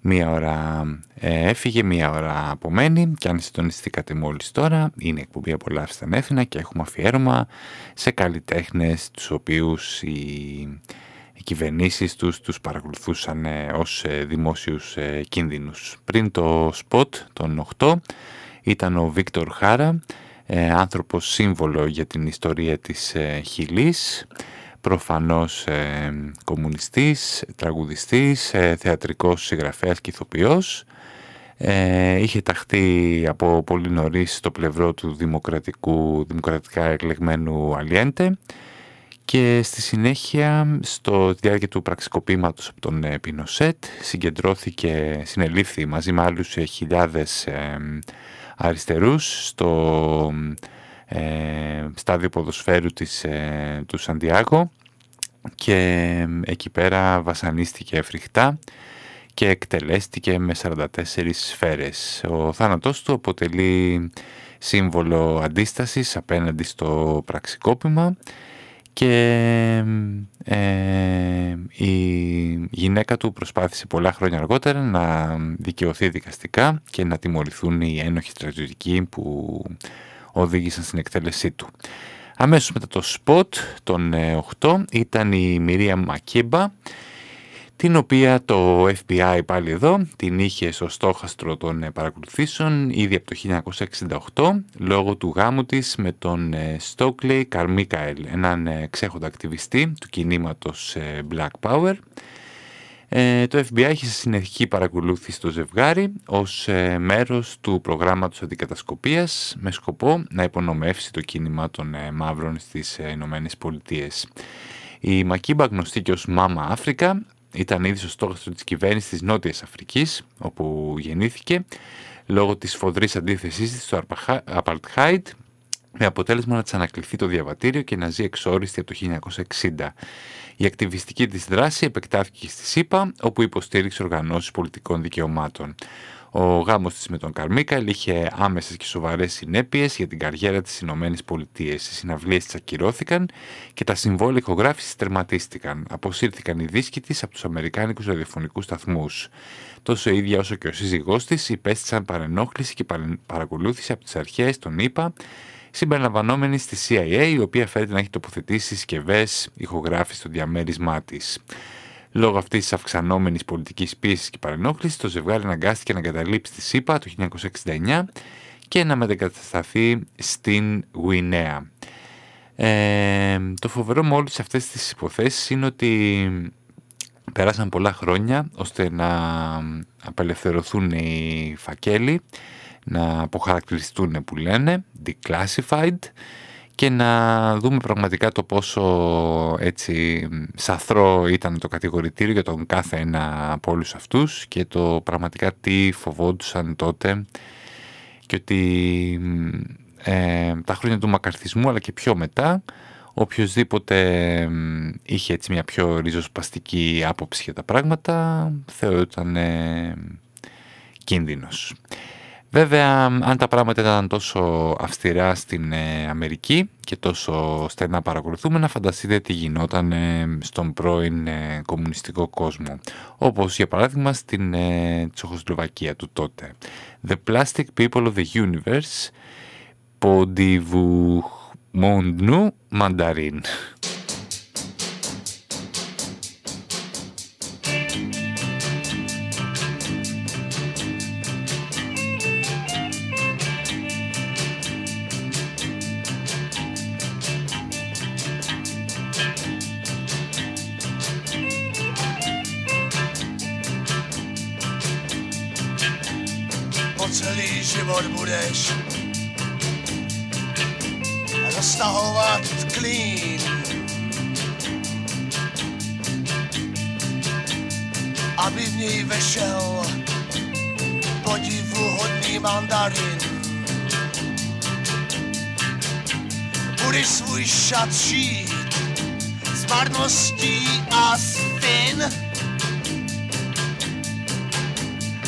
Μία ώρα ε, έφυγε, μία ώρα απομένει και αν συντονιστήκατε μόλις τώρα, είναι εκπομπή «Απολαύστε ανέφηνα» και έχουμε αφιέρωμα σε καλλιτέχνες τους οποίους οι, οι κυβερνήσεις τους τους παρακολουθούσαν ε, ως ε, δημόσιους ε, κίνδυνους. Πριν το σποτ των 8 ήταν ο Βίκτορ Χάρα, ε, άνθρωπος σύμβολο για την ιστορία της ε, Χιλής, προφανώς ε, κομμουνιστής, τραγουδιστής, ε, θεατρικός συγγραφέας και ηθοποιός. Ε, είχε ταχθεί από πολύ νωρίς στο πλευρό του δημοκρατικού, δημοκρατικά εκλεγμένου Αλιέντε και στη συνέχεια στο διάρκεια του πραξικοπήματος από τον ε, Πινοσέτ συγκεντρώθηκε, συνελήφθη μαζί με άλλους ε, χιλιάδες ε, αριστερούς στο ε, στάδιο ποδοσφαίρου της, ε, του Σαντιάγο και εκεί πέρα βασανίστηκε φρικτά και εκτελέστηκε με 44 σφαίρες. Ο θάνατός του αποτελεί σύμβολο αντίστασης απέναντι στο πραξικόπημα και ε, η γυναίκα του προσπάθησε πολλά χρόνια αργότερα να δικαιωθεί δικαστικά και να τιμωρηθούν οι ένοχοι στρατιωτικοί που οδήγησαν στην εκτέλεσή του. Αμέσως μετά το σποτ των 8 ήταν η Μυρία Μακίμπα την οποία το FBI πάλι εδώ την είχε στο στόχαστρο των ε, παρακολουθήσεων ήδη από το 1968 λόγω του γάμου της με τον Στόκλεϊ Καρμίκαελ, έναν ε, ξέχοντα ακτιβιστή του κινήματος ε, Black Power. Το FBI είχε συνεχική παρακολούθηση στο ζευγάρι ως μέρος του προγράμματος αντικατασκοπίας με σκοπό να υπονομεύσει το κίνημα των μαύρων στις Ηνωμένες Πολιτείες. Η Μακίμπα γνωστή και ως Μάμα Αφρικα ήταν ήδη στο στόχο της κυβέρνησης της Νότιας Αφρικής, όπου γεννήθηκε, λόγω της φοδρής αντίθεσής της στο Απαλτχάιτ, με αποτέλεσμα να της ανακληθεί το διαβατήριο και να ζει εξόριστη από το 1960. Η ακτιβιστική της δράση επεκτάθηκε στη ΣΥΠΑ, όπου υποστήριξε οργανώσεις πολιτικών δικαιωμάτων. Ο γάμος της με τον Καρμίκαλ είχε άμεσες και σοβαρές συνέπειες για την καριέρα της Ηνωμένες Πολιτείες. Οι συναυλίες της ακυρώθηκαν και τα συμβόλαια ηχογράφησης τερματίστηκαν. Αποσύρθηκαν οι δίσκοι της από τους Αμερικάνικους ραδιοφωνικούς σταθμούς. Τόσο η ίδια όσο και ο σύζυγός της υπέστησαν παρενόχληση και παρακολούθηση από τις αρχές των ΗΠΑ συμπεριλαμβανόμενη στη CIA, η οποία φέρεται να έχει τοποθετήσει συσκευές ηχογράφησης στο διαμέρισμά της. Λόγω αυτής της αυξανόμενης πολιτικής πίεσης και παρενόχλησης, το ζευγάρι αναγκάστηκε να εγκαταλείψει τη ΣΥΠΑ το 1969 και να μετεγκατασταθεί στην Γουινέα. Ε, το φοβερό με όλες αυτές τις υποθέσεις είναι ότι περάσαν πολλά χρόνια ώστε να απελευθερωθούν οι φακέλοι, να αποχαρακτηριστούν που λένε, declassified, και να δούμε πραγματικά το πόσο έτσι σαθρό ήταν το κατηγορητήριο για τον κάθε ένα από όλους αυτούς και το πραγματικά τι φοβόντουσαν τότε και ότι ε, τα χρόνια του μακαρθισμού αλλά και πιο μετά οποιοδήποτε είχε έτσι μια πιο ριζοσπαστική άποψη για τα πράγματα θεωρούταν ε, κίνδυνος. Βέβαια, αν τα πράγματα ήταν τόσο αυστηρά στην ε, Αμερική και τόσο στενά παρακολουθούμενα, φανταστείτε τι γινόταν ε, στον πρώην ε, κομμουνιστικό κόσμο. Όπως για παράδειγμα στην Τσοχοσλοβακία του τότε. The Plastic People of the Universe, Podivoumondnu Mandarin. Něj vešel podivuhodný mandarin. Budeš svůj šat šít s marností a spin.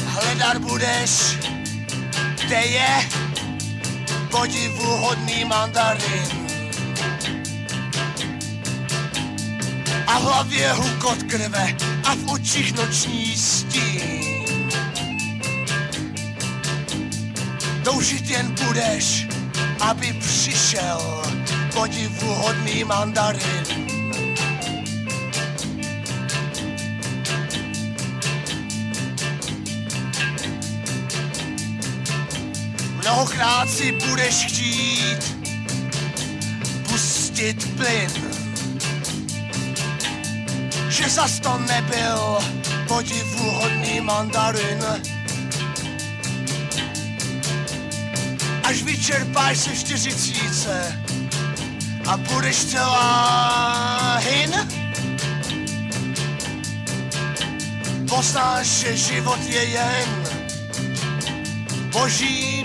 Hledat budeš kde je podivuhodný mandarin. A v hlavě hukot krve a v očích noční stín. Toužit jen budeš, aby přišel podivuhodný mandarin. Mnohokrát si budeš chtít pustit plyn. Že zas to nebyl podivuhodný mandarin. Až vyčerpáš se čtyřicíce a budeš chtěla hin? Poznáš, že život je jen boží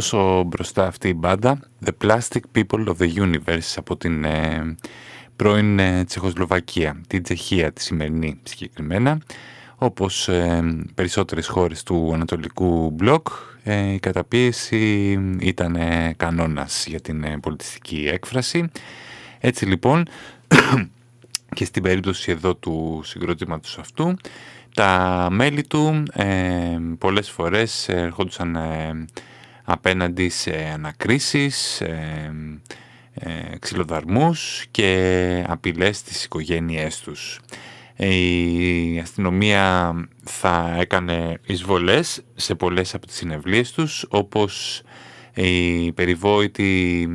πόσο μπροστά αυτή η μπάντα The Plastic People of the Universe από την ε, πρώην ε, Τσεχοσλοβακία, την Τσεχία τη σημερινή συγκεκριμένα όπως ε, περισσότερες χώρες του Ανατολικού Μπλοκ ε, η καταπίεση ήταν ε, κανόνας για την ε, πολιτιστική έκφραση. Έτσι λοιπόν και στην περίπτωση εδώ του συγκροτήματος αυτού τα μέλη του πολλές φορές ερχόντουσαν απέναντι σε ανακρίσεις, ε, ε, ξυλοδαρμούς και απειλές στις οικογένειές τους. Η αστυνομία θα έκανε εισβολές σε πολλές από τις συνευλίες τους, όπως η περιβόητη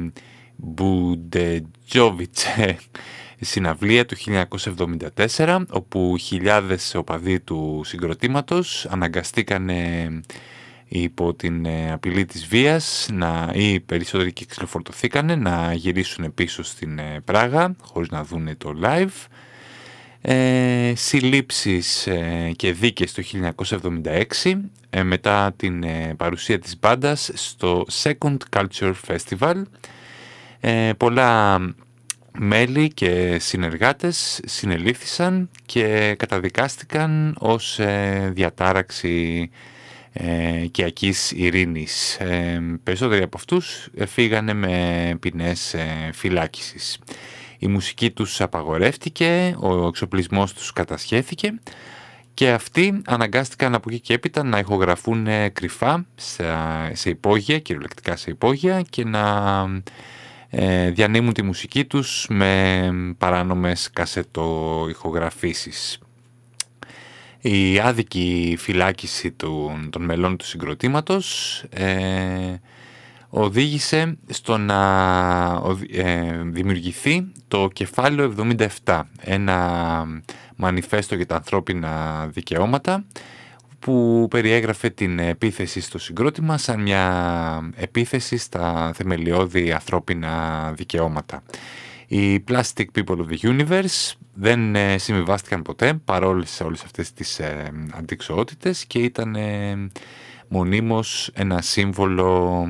Μπουντετζόβιτσε συναυλία του 1974, όπου χιλιάδες οπαδοί του συγκροτήματος αναγκαστήκανε υπό την ε, απειλή της βίας να, ή περισσότεροι και ξυλοφορτωθήκανε να γυρίσουν πίσω στην ε, Πράγα χωρίς να δούνε το live. Ε, συλλήψεις ε, και δίκες το 1976 ε, μετά την ε, παρουσία της μπάντας στο Second Culture Festival. Ε, πολλά μέλη και συνεργάτες συνελήφθησαν και καταδικάστηκαν ως διατάραξη και ακής ειρήνης. Περισσότεροι από αυτούς φύγανε με ποινές φυλάκισης. Η μουσική τους απαγορεύτηκε, ο εξοπλισμός τους κατασχέθηκε και αυτοί αναγκάστηκαν από εκεί και έπειτα να ηχογραφούν κρυφά σε υπόγεια, κυριολεκτικά σε υπόγεια και να ε, διανύμουν τη μουσική τους με παράνομες κασετοϊχογραφήσεις. Η άδικη φυλάκιση των, των μελών του συγκροτήματος ε, οδήγησε στο να ε, δημιουργηθεί το κεφάλαιο 77, ένα μανιφέστο για τα ανθρώπινα δικαιώματα που περιέγραφε την επίθεση στο συγκρότημα σαν μια επίθεση στα θεμελιώδη ανθρώπινα δικαιώματα. Οι Plastic People of the Universe δεν ε, συμβιβάστηκαν ποτέ παρόλες όλες αυτές τις ε, αντικσοότητες και ήταν μονίμως ένα σύμβολο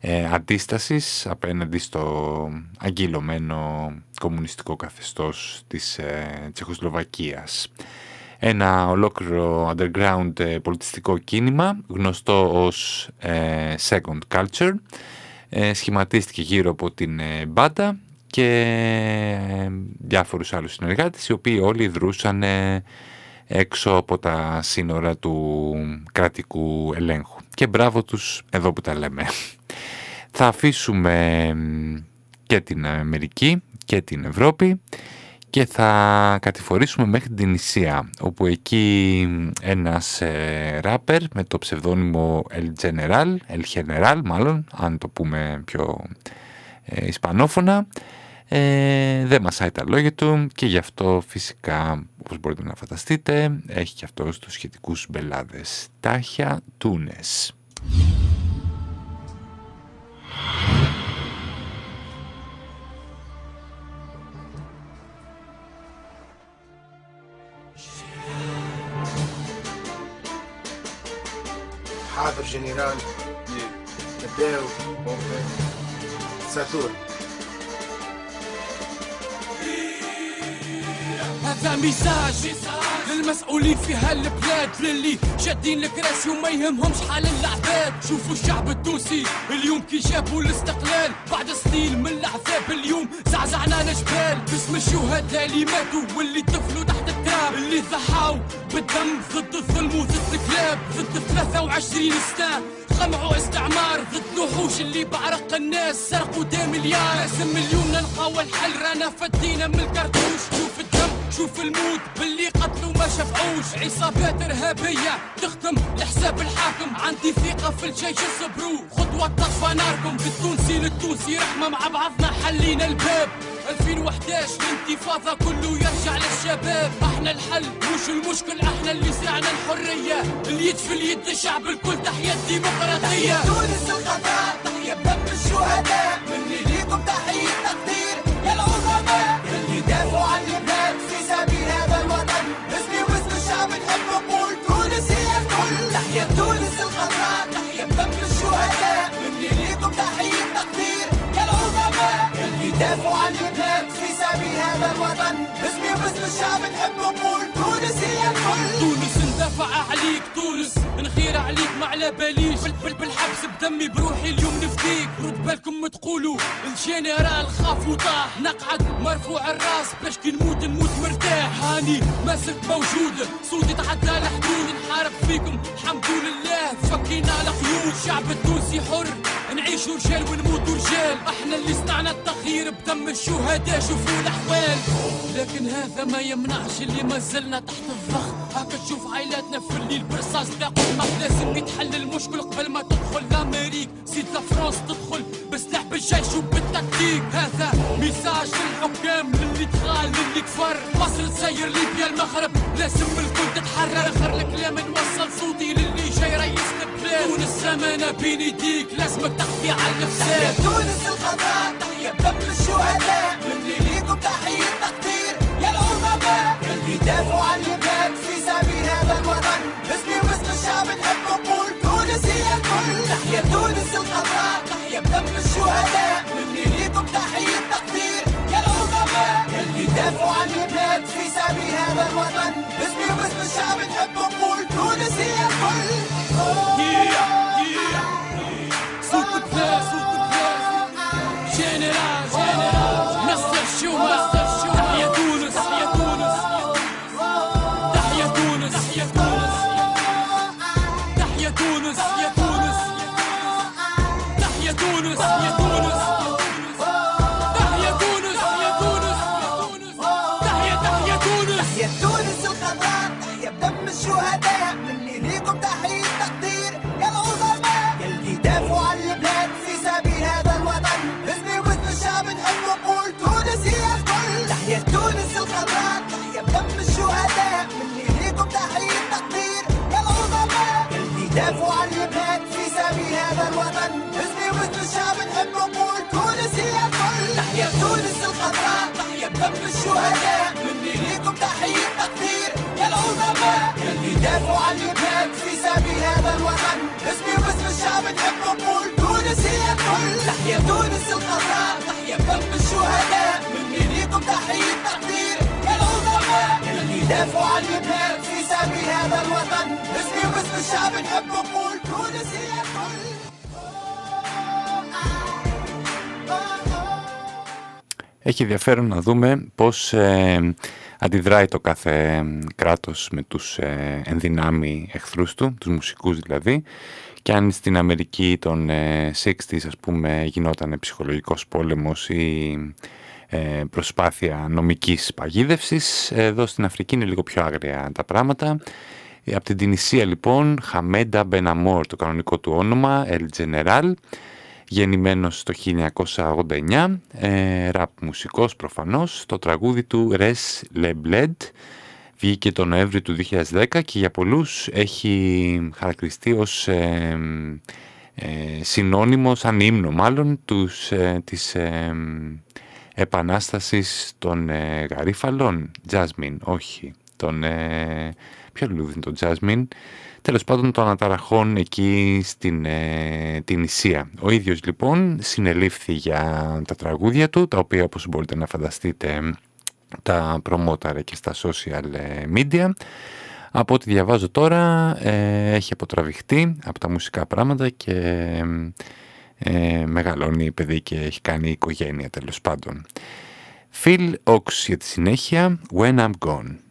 ε, αντίστασης απέναντι στο αγκυλωμένο κομμουνιστικό καθεστώς της ε, Τσεχοσλοβακίας. Ένα ολόκληρο underground ε, πολιτιστικό κίνημα γνωστό ως ε, Second Culture ε, σχηματίστηκε γύρω από την μπάντα και διάφορους άλλους συνεργάτες οι οποίοι όλοι δρούσαν έξω από τα σύνορα του κρατικού ελέγχου. Και μπράβο τους εδώ που τα λέμε. Θα αφήσουμε και την Αμερική και την Ευρώπη και θα κατηφορήσουμε μέχρι την Ισία όπου εκεί ένας ε, ράπερ με το ψευδόνυμο El General, El General μάλλον, αν το πούμε πιο ε, ισπανόφωνα, ε, δεν μασάει τα λόγια του και γι' αυτό φυσικά όπως μπορείτε να φανταστείτε έχει και αυτός τους σχετικούς μπελάδες. Τάχια Τούνες. حاضر جنرال نبداو ساتورن هذا ميساج للمسؤولين في هالبلاد للي شادين الكراسي وما يهمهمش حال العباد شوفوا الشعب التونسي اليوم كي جابوا الاستقلال بعد سنين من العذاب اليوم زعزعنا الجبال باسم الشهداء اللي ماتوا واللي طفلوا تحت التراب. اللي ضحاوا بالدم ضد الظلم وضد الكلاب ضد 23 سنة. قمعوا استعمار ضد الوحوش اللي بعرق الناس. سرقوا دا مليار. لازم مليون نلقاو الحل رانا فدينا من الكرتوش. شوف الدم شوف الموت باللي قتلوا ما شفعوش عصابات إرهابية تخدم لحساب الحاكم. عندي ثقة في الجيش اصبروا خطوة تطفى ناركم. بالتونسي للتونسي رحمة مع بعضنا. حلينا الباب. 2011 الانتفاضة كله يرجع للشباب. أحنا الحل مش المشكل. أحنا اللي زرعنا الحرية. اليد في اليد الشعب الكل تحية الديمقراطية تونس القضاء تحية بدم الشهداء. مني ليكم تحية تقدير. يا العظماء. اللي دافعوا عن البلاد الكل. تحية تونس القضاء تحية بدم الشهداء. ليكم تحية تقدير دافعوا عن البلاد في سبيل هذا الوطن. اسمي واسم الشعب نحب نقول تونس هي الكل. تونس ندافع عليك تونس نخير عليك ما على باليش. بال بال بالحبس بدمي بروحي اليوم نفديك. رد بالكم تقولوا. الجنرال خاف وطاح. نقعد مرفوع الراس باش كي نموت نموت مرتاح. هاني ما زلت موجود. صوتي تعدى الحدود نحارب فيكم. الحمد لله. فكينا القيود الشعب التونسي حر. نعيش رجال ونموت رجال. إحنا اللي صنعنا التغيير بدم الشهداء. شوفوا الأحوال. لكن هذا ما يمنعش اللي ما زلنا تحت الضغط. هكا تشوف عائلاتنا في الليل برصاص تاخذ ما لازم يتحل المشكل قبل ما تدخل لامريك. سيد لفرنسا تدخل بسلاح بالجيش وبالتكتيك. هذا ميساج للحكام للي تغال للي كفر. مصر تسير ليبيا المغرب لازم الكل تتحرر. آخر الكلام نوصل صوتي للي جاي رئيس البلاد. تونس زمانه بين يديك لازمك تحكي على الفساد تونس القضاء تحية بدم الشهداء. مني ليكم تحية تقدير؟ يا العظماء اللي دافعوا عن بنحب نقول تونسية كل تحيا تونس الخضراء تحيا بدم الشهداء مني ليكم تحية تقدير يا العظماء اللي دافعوا عن البلاد في سبيل هذا الوطن باسمي وباسم الشعب نحب نقول تونسية كل yeah. بدم الشهداء مني ليكم تحية تقدير يا العظماء يلي دافعوا عن البلاد في سبيل هذا الوطن. باسمي وباسم الشعب نحب نقول تونس هي الكل تحيا تونس الخضراء تحيا بدم الشهداء مني ليكم تحية تقدير يا العظماء يلي دافعوا عن البلاد في سبيل هذا الوطن باسمي وباسم الشعب نحب نقول Έχει ενδιαφέρον να δούμε πώς ε, αντιδράει το κάθε ε, κράτος με τους ε, ενδυνάμει εχθρούς του, τους μουσικούς δηλαδή, και αν στην Αμερική των ε, 60s ας πούμε γινόταν ψυχολογικός πόλεμος ή ε, προσπάθεια νομικής παγίδευσης, εδώ στην Αφρική είναι λίγο πιο άγρια τα πράγματα. Ε, Από την Τινησία λοιπόν, Χαμέντα Μπεναμόρ, το κανονικό του όνομα, El General, γεννημένος το 1989, ε, ραπ μουσικός προφανώς, το τραγούδι του Res Le Bled βγήκε τον Νοέμβριο του 2010 και για πολλούς έχει χαρακτηριστεί ως ε, ε, συνώνυμο, σαν ύμνο μάλλον, τους, ε, της ε, επανάστασης των ε, γαρίφαλων, Jasmine, όχι, των, ε, ποιο λουλούδι είναι το Jasmine, τέλος πάντων των αναταραχών εκεί στην ε, την Ισία. Ο ίδιος λοιπόν συνελήφθη για τα τραγούδια του, τα οποία όπως μπορείτε να φανταστείτε τα προμόταρε και στα social ε, media. Από ό,τι διαβάζω τώρα ε, έχει αποτραβηχτεί από τα μουσικά πράγματα και ε, μεγαλώνει παιδί και έχει κάνει οικογένεια τέλος πάντων. Phil Ox για τη συνέχεια, When I'm Gone.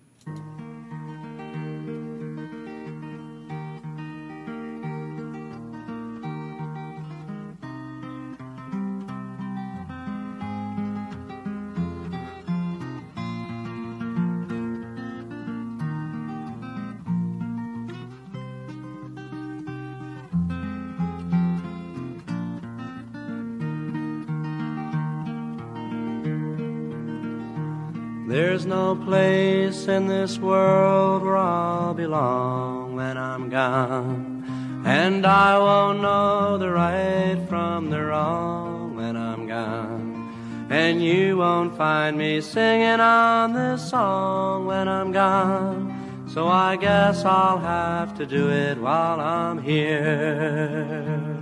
No place in this world where I'll belong when I'm gone. And I won't know the right from the wrong when I'm gone. And you won't find me singing on this song when I'm gone. So I guess I'll have to do it while I'm here.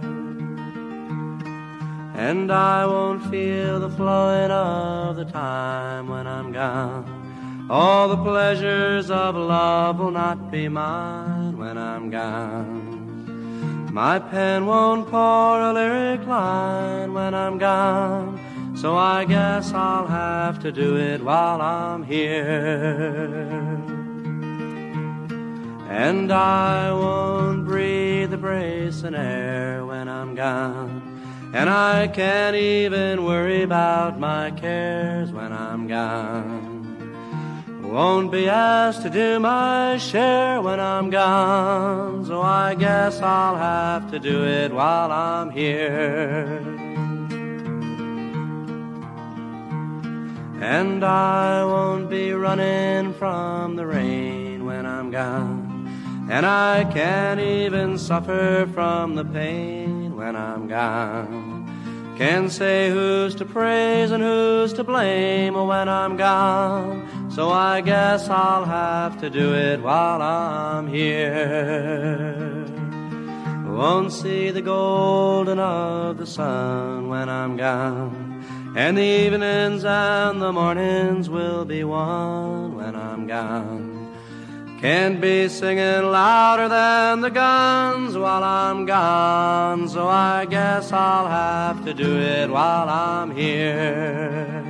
And I won't feel the flowing of the time when I'm gone. All the pleasures of love will not be mine when I'm gone. My pen won't pour a lyric line when I'm gone. So I guess I'll have to do it while I'm here. And I won't breathe the bracing air when I'm gone. And I can't even worry about my cares when I'm gone. Won't be asked to do my share when I'm gone. So I guess I'll have to do it while I'm here. And I won't be running from the rain when I'm gone. And I can't even suffer from the pain when I'm gone. Can't say who's to praise and who's to blame when I'm gone. So I guess I'll have to do it while I'm here. Won't see the golden of the sun when I'm gone. And the evenings and the mornings will be one when I'm gone. Can't be singing louder than the guns while I'm gone, so I guess I'll have to do it while I'm here.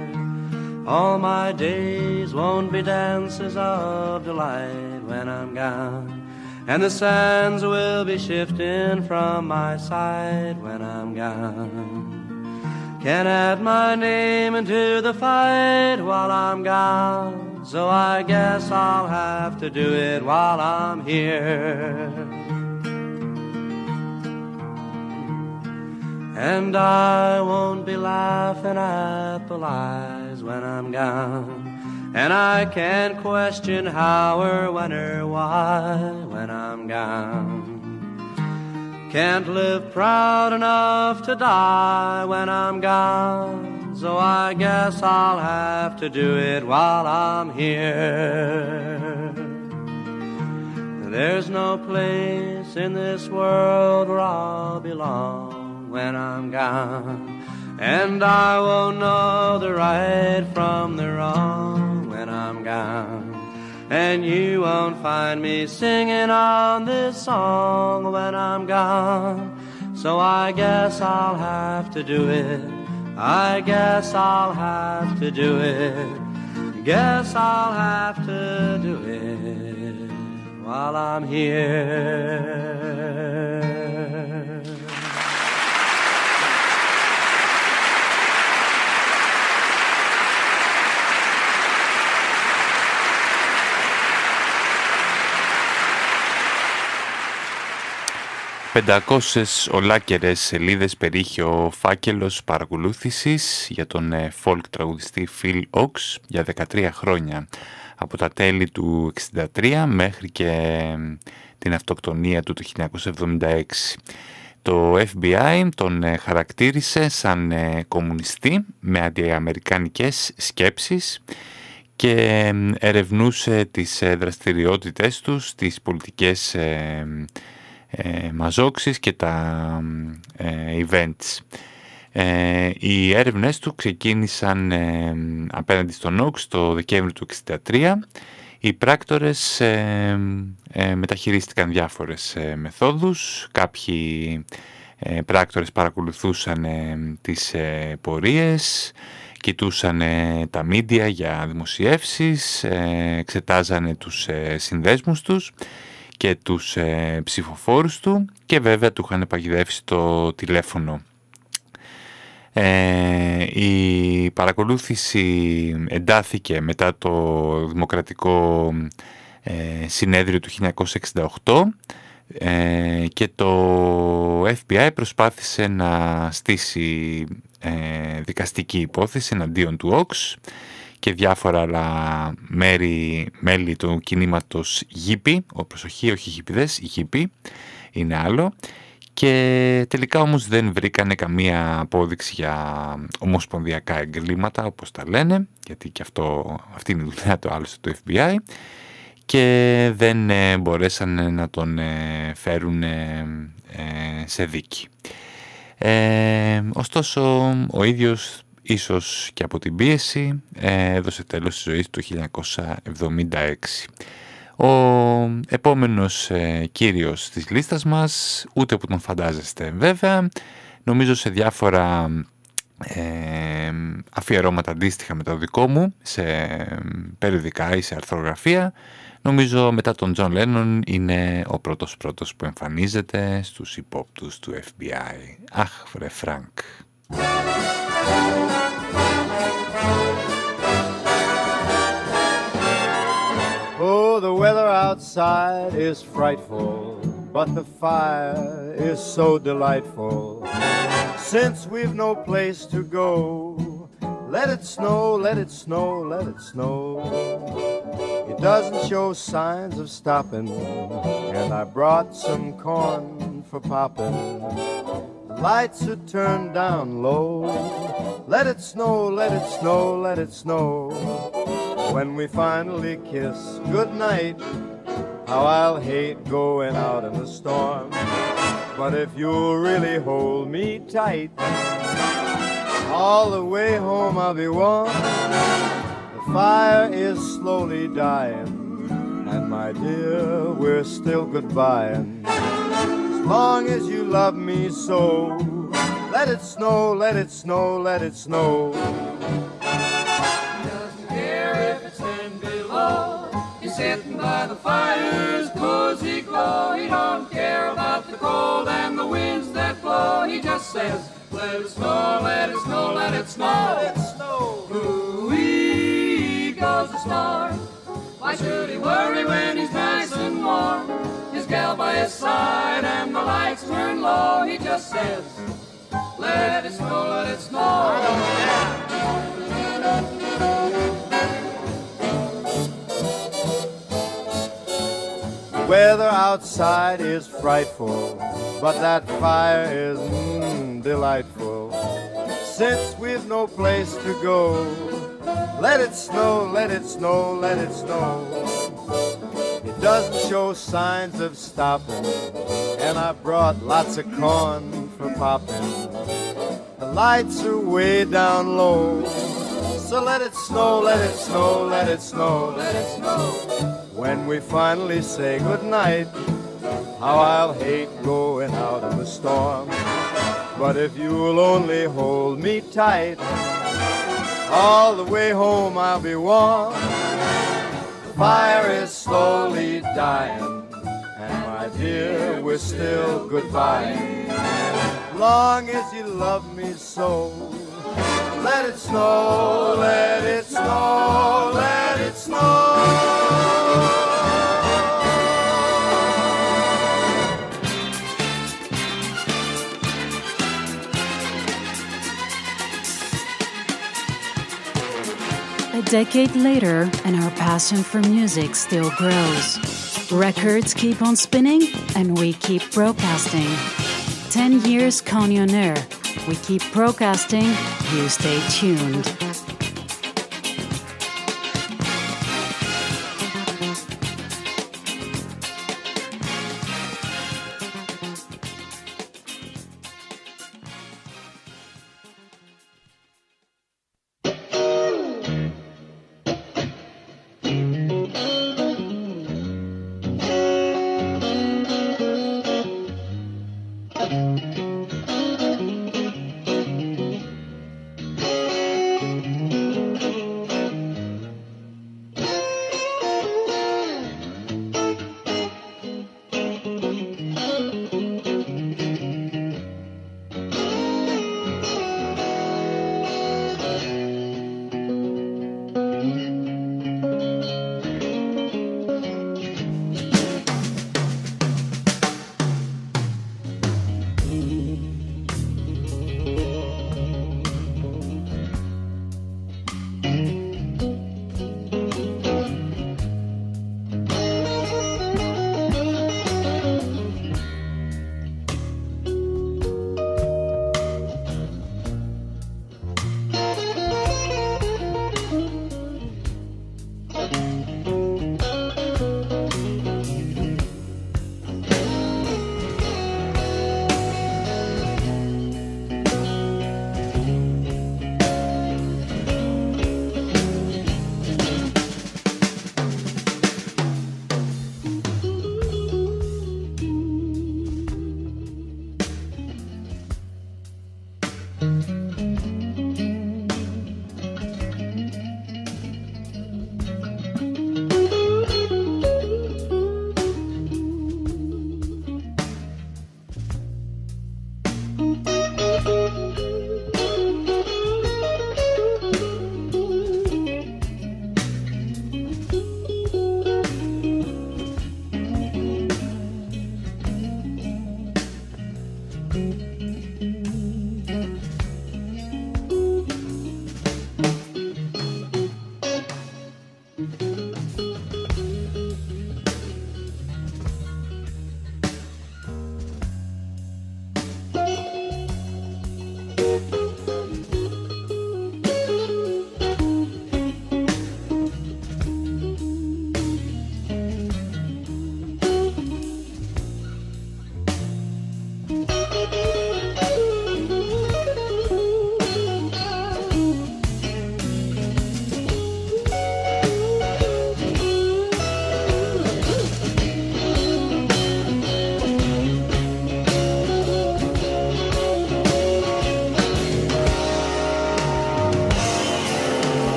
All my days won't be dances of delight when I'm gone, and the sands will be shifting from my side when I'm gone. Can't add my name into the fight while I'm gone. So I guess I'll have to do it while I'm here. And I won't be laughing at the lies when I'm gone. And I can't question how or when or why when I'm gone. Can't live proud enough to die when I'm gone. So I guess I'll have to do it while I'm here. There's no place in this world where I'll belong when I'm gone. And I won't know the right from the wrong when I'm gone. And you won't find me singing on this song when I'm gone. So I guess I'll have to do it I guess I'll have to do it. Guess I'll have to do it while I'm here. Πεντακόσες ολάκερες σελίδες περίχει ο φάκελος παρακολούθησης για τον ε, folk τραγουδιστή Phil Ox για 13 χρόνια από τα τέλη του 1963 μέχρι και την αυτοκτονία του το 1976. Το FBI τον ε, χαρακτήρισε σαν ε, κομμουνιστή με αντιαμερικανικές σκέψεις και ερευνούσε τις δραστηριότητες του στις πολιτικές ε, μαζόξεις και τα ε, events. Ε, οι έρευνες του ξεκίνησαν ε, απέναντι στον Όξ το Δεκέμβριο του 1963. Οι πράκτορες ε, μεταχειρίστηκαν διάφορες μεθόδους. Κάποιοι πράκτορες παρακολουθούσαν τις πορείες, κοιτούσαν τα μίντια για δημοσιεύσεις, εξετάζανε τους συνδέσμους τους και τους ε, ψηφοφόρους του και βέβαια του είχαν παγιδεύσει το τηλέφωνο. Ε, η παρακολούθηση εντάθηκε μετά το Δημοκρατικό ε, Συνέδριο του 1968 ε, και το FBI προσπάθησε να στήσει δικαστική υπόθεση εναντίον του Ox και διάφορα άλλα μέρη, μέλη του κινήματος Γήπη, ο προσοχή όχι Γήπηδες, Γήπη είναι άλλο. Και τελικά όμως δεν βρήκανε καμία απόδειξη για ομοσπονδιακά εγκλήματα όπως τα λένε γιατί και αυτό, αυτή είναι η δουλειά του άλλωστε του FBI και δεν ε, μπορέσαν να τον ε, φέρουν ε, σε δίκη. ωστόσο ο ίδιος ίσως και από την πίεση, ε, έδωσε τέλος της ζωής το 1976. Ο επόμενος ε, κύριος της λίστας μας, ούτε που τον φαντάζεστε βέβαια, νομίζω σε διάφορα ε, αφιερώματα αντίστοιχα με το δικό μου, σε περιοδικά ή σε αρθρογραφία, νομίζω μετά τον Τζον Λένον είναι ο πρώτος πρώτος που εμφανίζεται στους υπόπτους του FBI. Αχ, βρε Φρανκ. Oh, the weather outside is frightful, but the fire is so delightful. Since we've no place to go, let it snow, let it snow, let it snow. It doesn't show signs of stopping, and I brought some corn for popping. Lights are turned down low. Let it snow, let it snow, let it snow. When we finally kiss goodnight, how I'll hate going out in the storm. But if you'll really hold me tight, all the way home I'll be warm. The fire is slowly dying, and my dear, we're still goodbying. As long as you love me so, let it snow, let it snow, let it snow. doesn't care if it's ten below. He's sitting by the fire's cozy glow. He don't care about the cold and the winds that blow. He just says, let it snow, let it snow, let it snow. Let it snow. Ooh-wee goes the star. Why should he worry when he's nice and warm? Gal by his side and the lights turn low. He just says, let it snow, let it snow. The weather outside is frightful, but that fire is mm, delightful. Since we've no place to go, let it snow, let it snow, let it snow. Doesn't show signs of stopping, and I brought lots of corn for popping. The lights are way down low, so let it snow, let it snow, let it snow, let it snow. When we finally say goodnight, how I'll hate going out in the storm. But if you'll only hold me tight, all the way home I'll be warm. Fire is slowly dying, and my dear, we're still goodbye. Long as you love me so, let it snow, let it snow, let it snow. Decade later, and our passion for music still grows. Records keep on spinning, and we keep broadcasting. 10 years Coney on Air. We keep broadcasting. You stay tuned.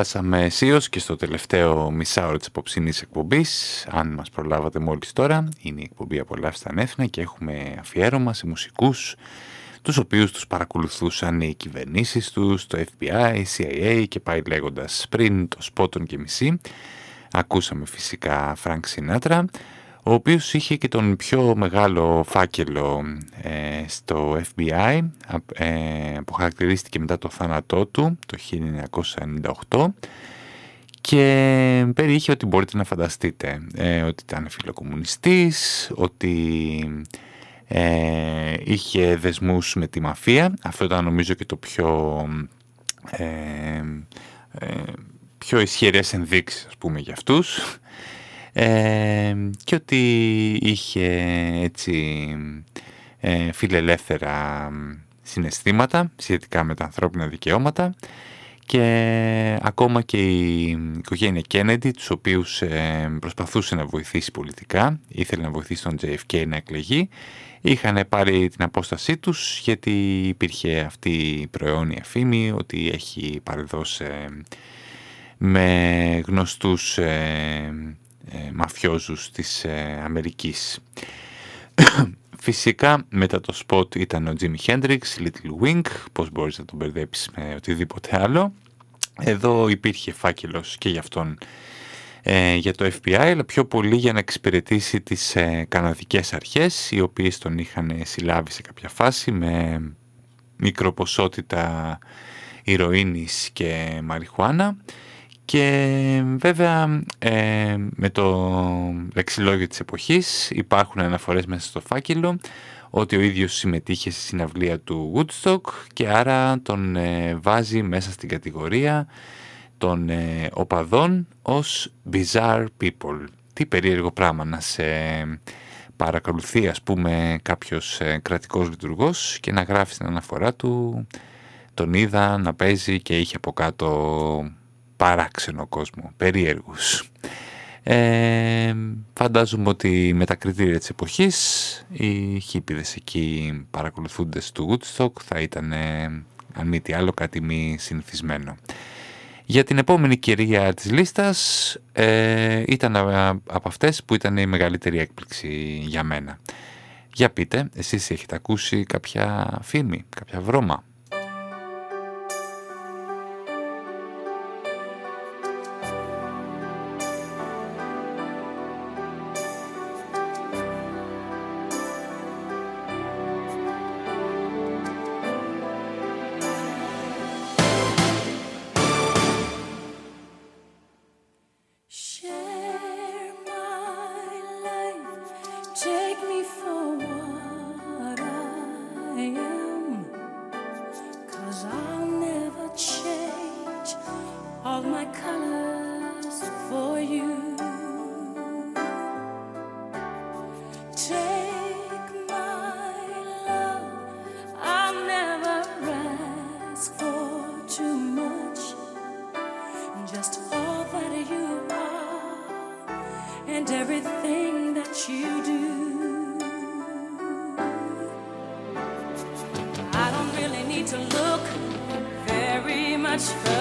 Φτάσαμε αισίως και στο τελευταίο μισάωρο της απόψινής εκπομπής. Αν μας προλάβατε μόλις τώρα, είναι η εκπομπή «Απολαύστα ανέφνα» και έχουμε αφιέρωμα σε μουσικούς τους οποίους τους παρακολουθούσαν οι κυβερνήσεις τους, το FBI, CIA και πάει λέγοντας πριν το Σπότον και μισή. Ακούσαμε φυσικά Frank Sinatra, ο οποίος είχε και τον πιο μεγάλο φάκελο ε, στο FBI, ε, που χαρακτηρίστηκε μετά το θάνατό του το 1998 και περιείχε ότι μπορείτε να φανταστείτε ε, ότι ήταν φιλοκομμουνιστής, ότι ε, είχε δεσμούς με τη μαφία. Αυτό ήταν νομίζω και το πιο, ε, ε, πιο ισχυρές ενδείξεις ας πούμε για αυτούς και ότι είχε έτσι ε, φιλελεύθερα συναισθήματα σχετικά με τα ανθρώπινα δικαιώματα και ακόμα και η οικογένεια Kennedy, τους οποίους ε, προσπαθούσε να βοηθήσει πολιτικά, ήθελε να βοηθήσει τον JFK να εκλεγεί, είχαν πάρει την απόστασή τους γιατί υπήρχε αυτή η προαιώνια φήμη ότι έχει παρεδώσει με γνωστούς ε, ε, μαφιόζους της ε, Αμερικής. Φυσικά μετά το spot ήταν ο Jimi Hendrix, Little Wing, πώς μπορείς να τον μπερδέψεις με οτιδήποτε άλλο. Εδώ υπήρχε φάκελος και για αυτόν ε, για το FBI, αλλά πιο πολύ για να εξυπηρετήσει τις ε, καναδικές αρχές, οι οποίες τον είχαν συλλάβει σε κάποια φάση με μικροποσότητα ηρωίνης και μαριχουάνα και βέβαια ε, με το λεξιλόγιο της εποχής υπάρχουν αναφορές μέσα στο φάκελο ότι ο ίδιος συμμετείχε στη συναυλία του Woodstock και άρα τον ε, βάζει μέσα στην κατηγορία των ε, οπαδών ως bizarre people. Τι περίεργο πράγμα να σε παρακολουθεί ας πούμε κάποιος ε, κρατικός λειτουργός και να γράφει στην αναφορά του τον είδα να παίζει και είχε από κάτω παράξενο κόσμο, περίεργους. Ε, φαντάζομαι ότι με τα κριτήρια της εποχής οι χίπιδες εκεί παρακολουθούντες του Woodstock θα ήταν αν μη τι άλλο κάτι μη συνηθισμένο. Για την επόμενη κυρία της λίστας ε, ήταν από αυτές που ήταν η μεγαλύτερη έκπληξη για μένα. Για πείτε, εσείς έχετε ακούσει κάποια φήμη, κάποια βρώμα; much.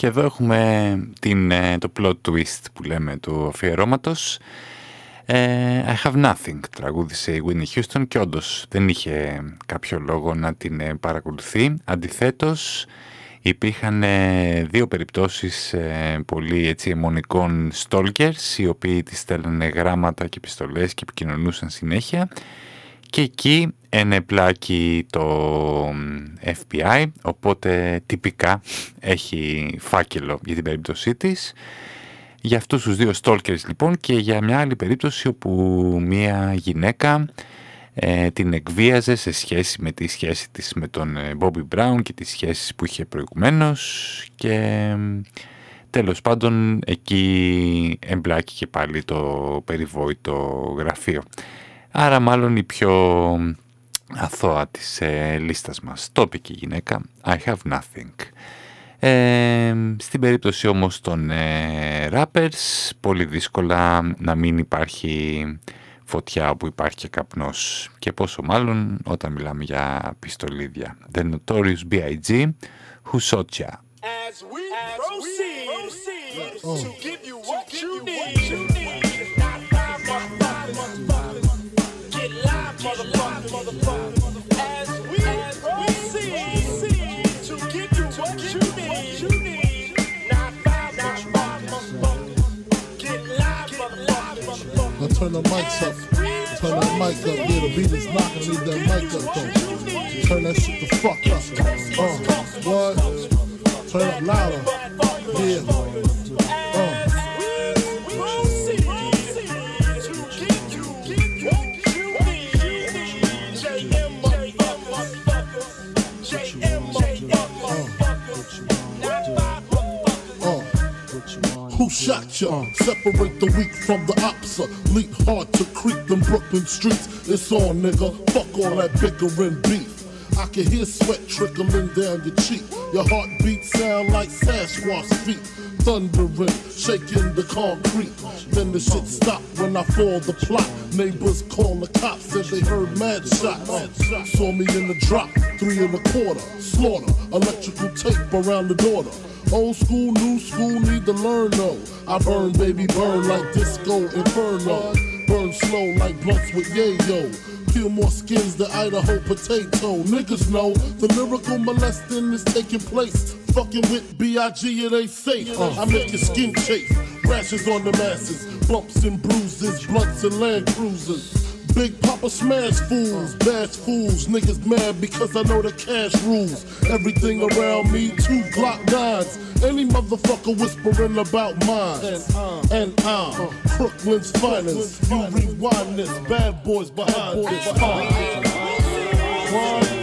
Και εδώ έχουμε την, ε, το plot twist που λέμε του αφιερώματος. Ε, I have nothing τραγούδισε η Winnie Houston και όντως δεν είχε κάποιο λόγο να την ε, παρακολουθεί. Αντιθέτως υπήρχαν δύο περιπτώσεις πολύ έτσι αιμονικών stalkers οι οποίοι της στέλνανε γράμματα και επιστολές και επικοινωνούσαν συνέχεια και εκεί ενεπλάκει το FBI, οπότε τυπικά έχει φάκελο για την περίπτωσή της. Για αυτούς τους δύο stalkers λοιπόν και για μια άλλη περίπτωση όπου μια γυναίκα ε, την εκβίαζε σε σχέση με τη σχέση της με τον ε, Bobby Brown και τις σχέσεις που είχε προηγουμένως και τέλος πάντων εκεί εμπλάκει και πάλι το περιβόητο γραφείο. Άρα μάλλον η πιο αθώα της ε, λίστας μας. Το είπε και η γυναίκα. I have nothing. Ε, στην περίπτωση όμως των ε, rappers, πολύ δύσκολα να μην υπάρχει φωτιά όπου υπάρχει και καπνός. Και πόσο μάλλον όταν μιλάμε για πιστολίδια. The Notorious B.I.G. Who shot ya? As we proceed, proceed to give you what you turn the mics up. Turn that mic up. Yeah, the beat is knocking. Leave that mic up though. Turn that shit the fuck up. Uh, what? Turn it louder. Yeah. Shot ya? Separate the weak from the opsa. Leap hard to creep them Brooklyn streets. It's on, nigga. Fuck all that bickering beef. I can hear sweat trickling down your cheek. Your heartbeat sound like Sasquatch feet. Thundering, shaking the concrete. Then the shit stopped when I fall the plot. Neighbors call the cops, said they heard mad shots. Saw me in the drop, three and a quarter. Slaughter, electrical tape around the daughter. Old school, new school, need to learn though. I burn, baby, burn like disco inferno. Burn slow like blunts with yayo. Peel more skins than Idaho potato. Niggas know the lyrical molesting is taking place. Fucking with B.I.G. it ain't safe. I make your skin chafe. Rashes on the masses, bumps and bruises, blunts and land cruisers. Big Papa smash fools, bash fools, niggas mad because I know the cash rules. Everything around me, two Glock nines. Any motherfucker whispering about mine. And I'm uh, Brooklyn's finest. You rewind this, bad boys behind this. One.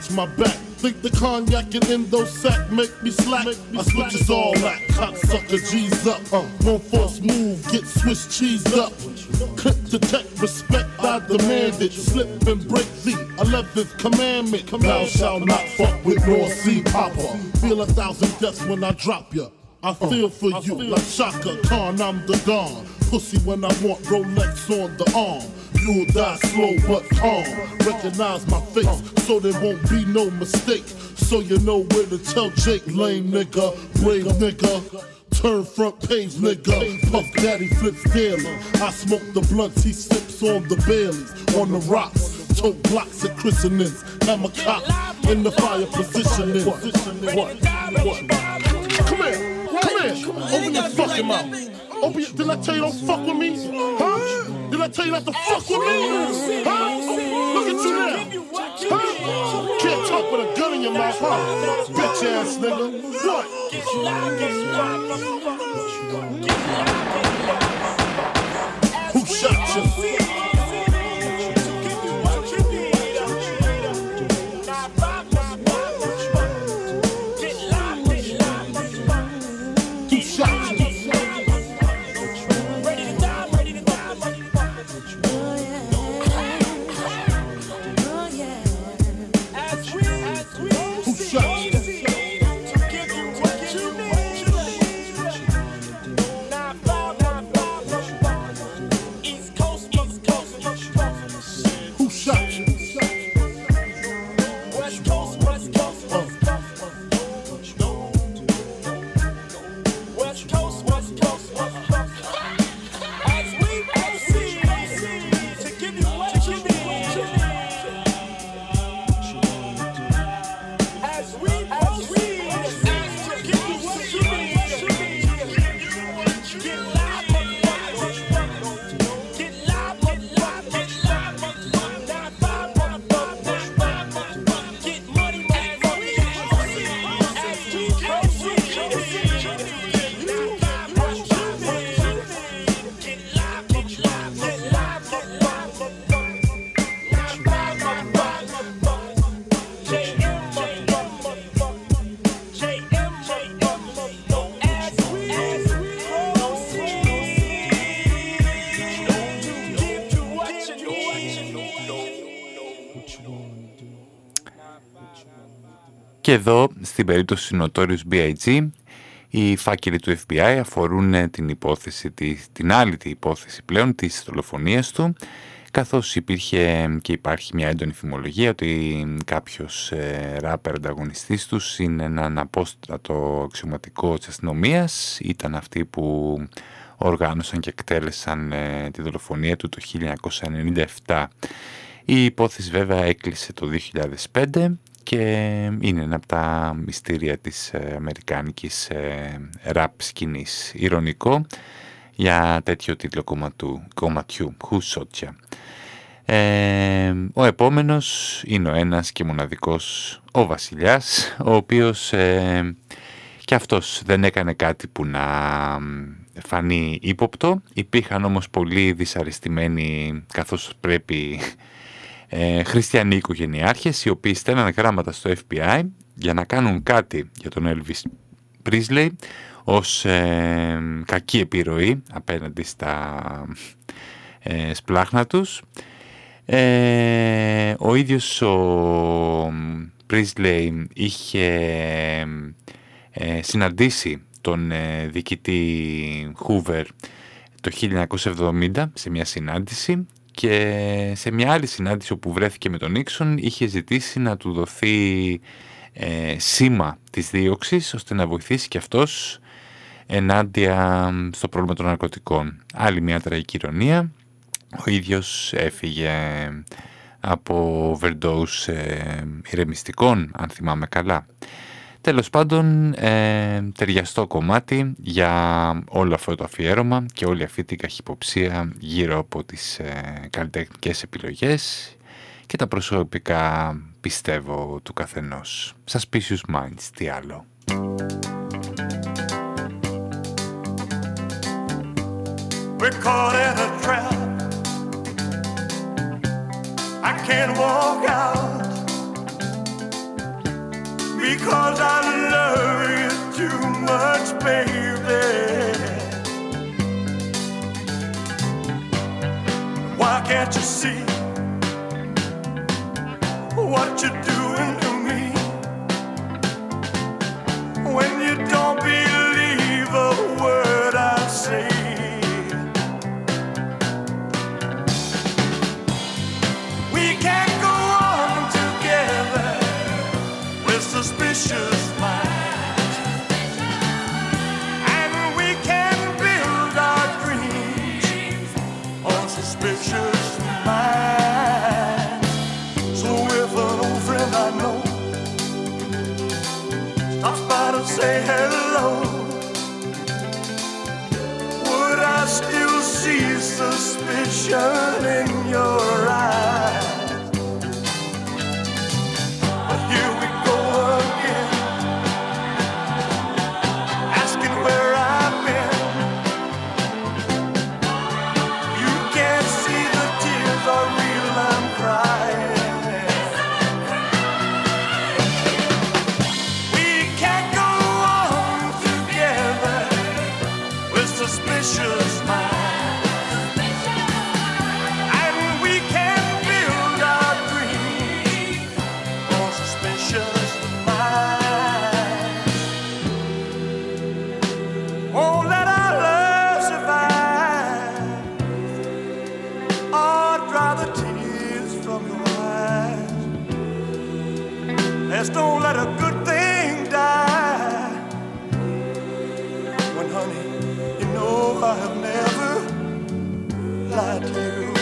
Watch my back. Think the cognac and endo sack make me slack. I switches all that, cocksucker G's up. Uh, one force move, get Swiss cheese up. Clip detect, respect, I demand it. Slip and break the 11th commandment. Thou shalt not fuck with North Sea Papa. Feel a thousand deaths when I drop ya. I feel for you like Shaka Khan, I'm the Don. Pussy when I want Rolex on the arm. You'll die slow but calm. Recognize my face so there won't be no mistake. So you know where to tell Jake, lame nigga, brave nigga. Turn front page, nigga. Puff Daddy flips daily. I smoke the blunts, he sips on the Baileys. On the rocks, tote blocks at christenings. Hammer cop in the fire positioning. What? What? What? Come here. Open your fucking mouth. Open your, did I tell you don't fuck with me? Huh? Did I tell you not to fuck with me? Huh? Look at you now. Huh? Can't talk with a gun in in your mouth, huh? Bitch ass nigga. What? Who shot you? Και εδώ, στην περίπτωση του Notorious B.I.G., οι φάκελοι του FBI αφορούν ε, την υπόθεση, της- την άλλη τη υπόθεση πλέον της δολοφονίας του, καθώς υπήρχε και υπάρχει μια έντονη φημολογία ότι κάποιος ε, ράπερ ανταγωνιστής τους είναι έναν απόστατο αξιωματικό της αστυνομίας. ήταν αυτοί που οργάνωσαν και εκτέλεσαν ε, τη δολοφονία του το 1997. Η υπόθεση βέβαια έκλεισε το 2005 και είναι ένα από τα μυστήρια της ε, αμερικάνικης ε, ραπ σκηνής. Ηρωνικό για τέτοιο τίτλο κομματού, κομματιού, Χουσότια. Ε, ο επόμενος είναι ο ένας και μοναδικός ο βασιλιάς, ο οποίος ε, και αυτός δεν έκανε κάτι που να φανεί ύποπτο. Υπήρχαν όμως πολύ δυσαρεστημένοι καθώς πρέπει ε, χριστιανοί οικογενειάρχες οι οποίοι στέλνανε γράμματα στο FBI για να κάνουν κάτι για τον Elvis Presley ως ε, κακή επιρροή απέναντι στα ε, σπλάχνα τους. Ε, ο ίδιος ο Presley είχε ε, συναντήσει τον ε, διοικητή Hoover το 1970 σε μια συνάντηση και σε μια άλλη συνάντηση όπου βρέθηκε με τον Νίξον είχε ζητήσει να του δοθεί ε, σήμα της δίωξης ώστε να βοηθήσει και αυτός ενάντια στο πρόβλημα των ναρκωτικών. Άλλη μια τραγική ηρωνία. Ο ίδιος έφυγε από overdose ε, ηρεμιστικών, αν θυμάμαι καλά. Τέλος πάντων, ε, ταιριαστό κομμάτι για όλο αυτό το αφιέρωμα και όλη αυτή την καχυποψία γύρω από τις ε, καλλιτεχνικές επιλογές και τα προσωπικά πιστεύω του καθενός. Suspicious Minds, τι άλλο. We're caught in a trap. I can't walk out because I love you too much, baby. Why can't you see what you're doing to me when you don't believe future. You.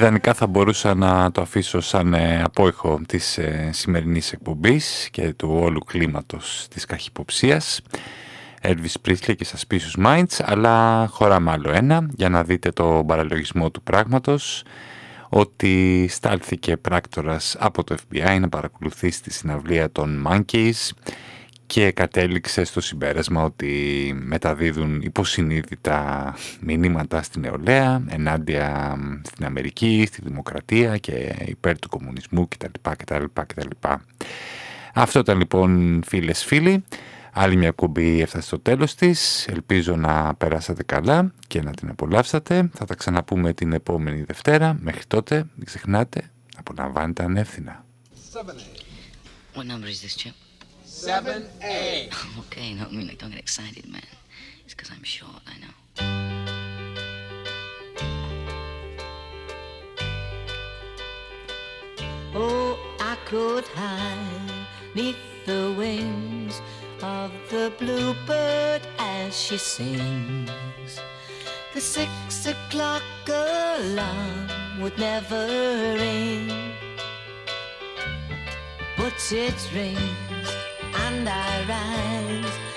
Ιδανικά θα μπορούσα να το αφήσω σαν ε, απόϊχο της ε, σημερινής εκπομπής και του όλου κλίματος της καχυποψίας. Elvis Presley και Suspicious Minds, αλλά χωράμε άλλο ένα για να δείτε το παραλογισμό του πράγματος ότι στάλθηκε πράκτορας από το FBI να παρακολουθήσει τη συναυλία των Monkeys και κατέληξε στο συμπέρασμα ότι μεταδίδουν υποσυνείδητα μηνύματα στην νεολαία ενάντια στην Αμερική, στη δημοκρατία και υπέρ του κομμουνισμού κτλ. κτλ, κτλ. Αυτό ήταν λοιπόν φίλες φίλοι. Άλλη μια κουμπί έφτασε στο τέλος της. Ελπίζω να περάσατε καλά και να την απολαύσατε. Θα τα ξαναπούμε την επόμενη Δευτέρα. Μέχρι τότε μην ξεχνάτε, απολαμβάνετε ανεύθυνα. What number is this, Chip? 7A. Okay, no, I mean, like, don't get excited, man. It's because I'm short, I know. Oh, I could hide neath the wings of the bluebird as she sings. The six o'clock alarm would never ring, but it rings and I rise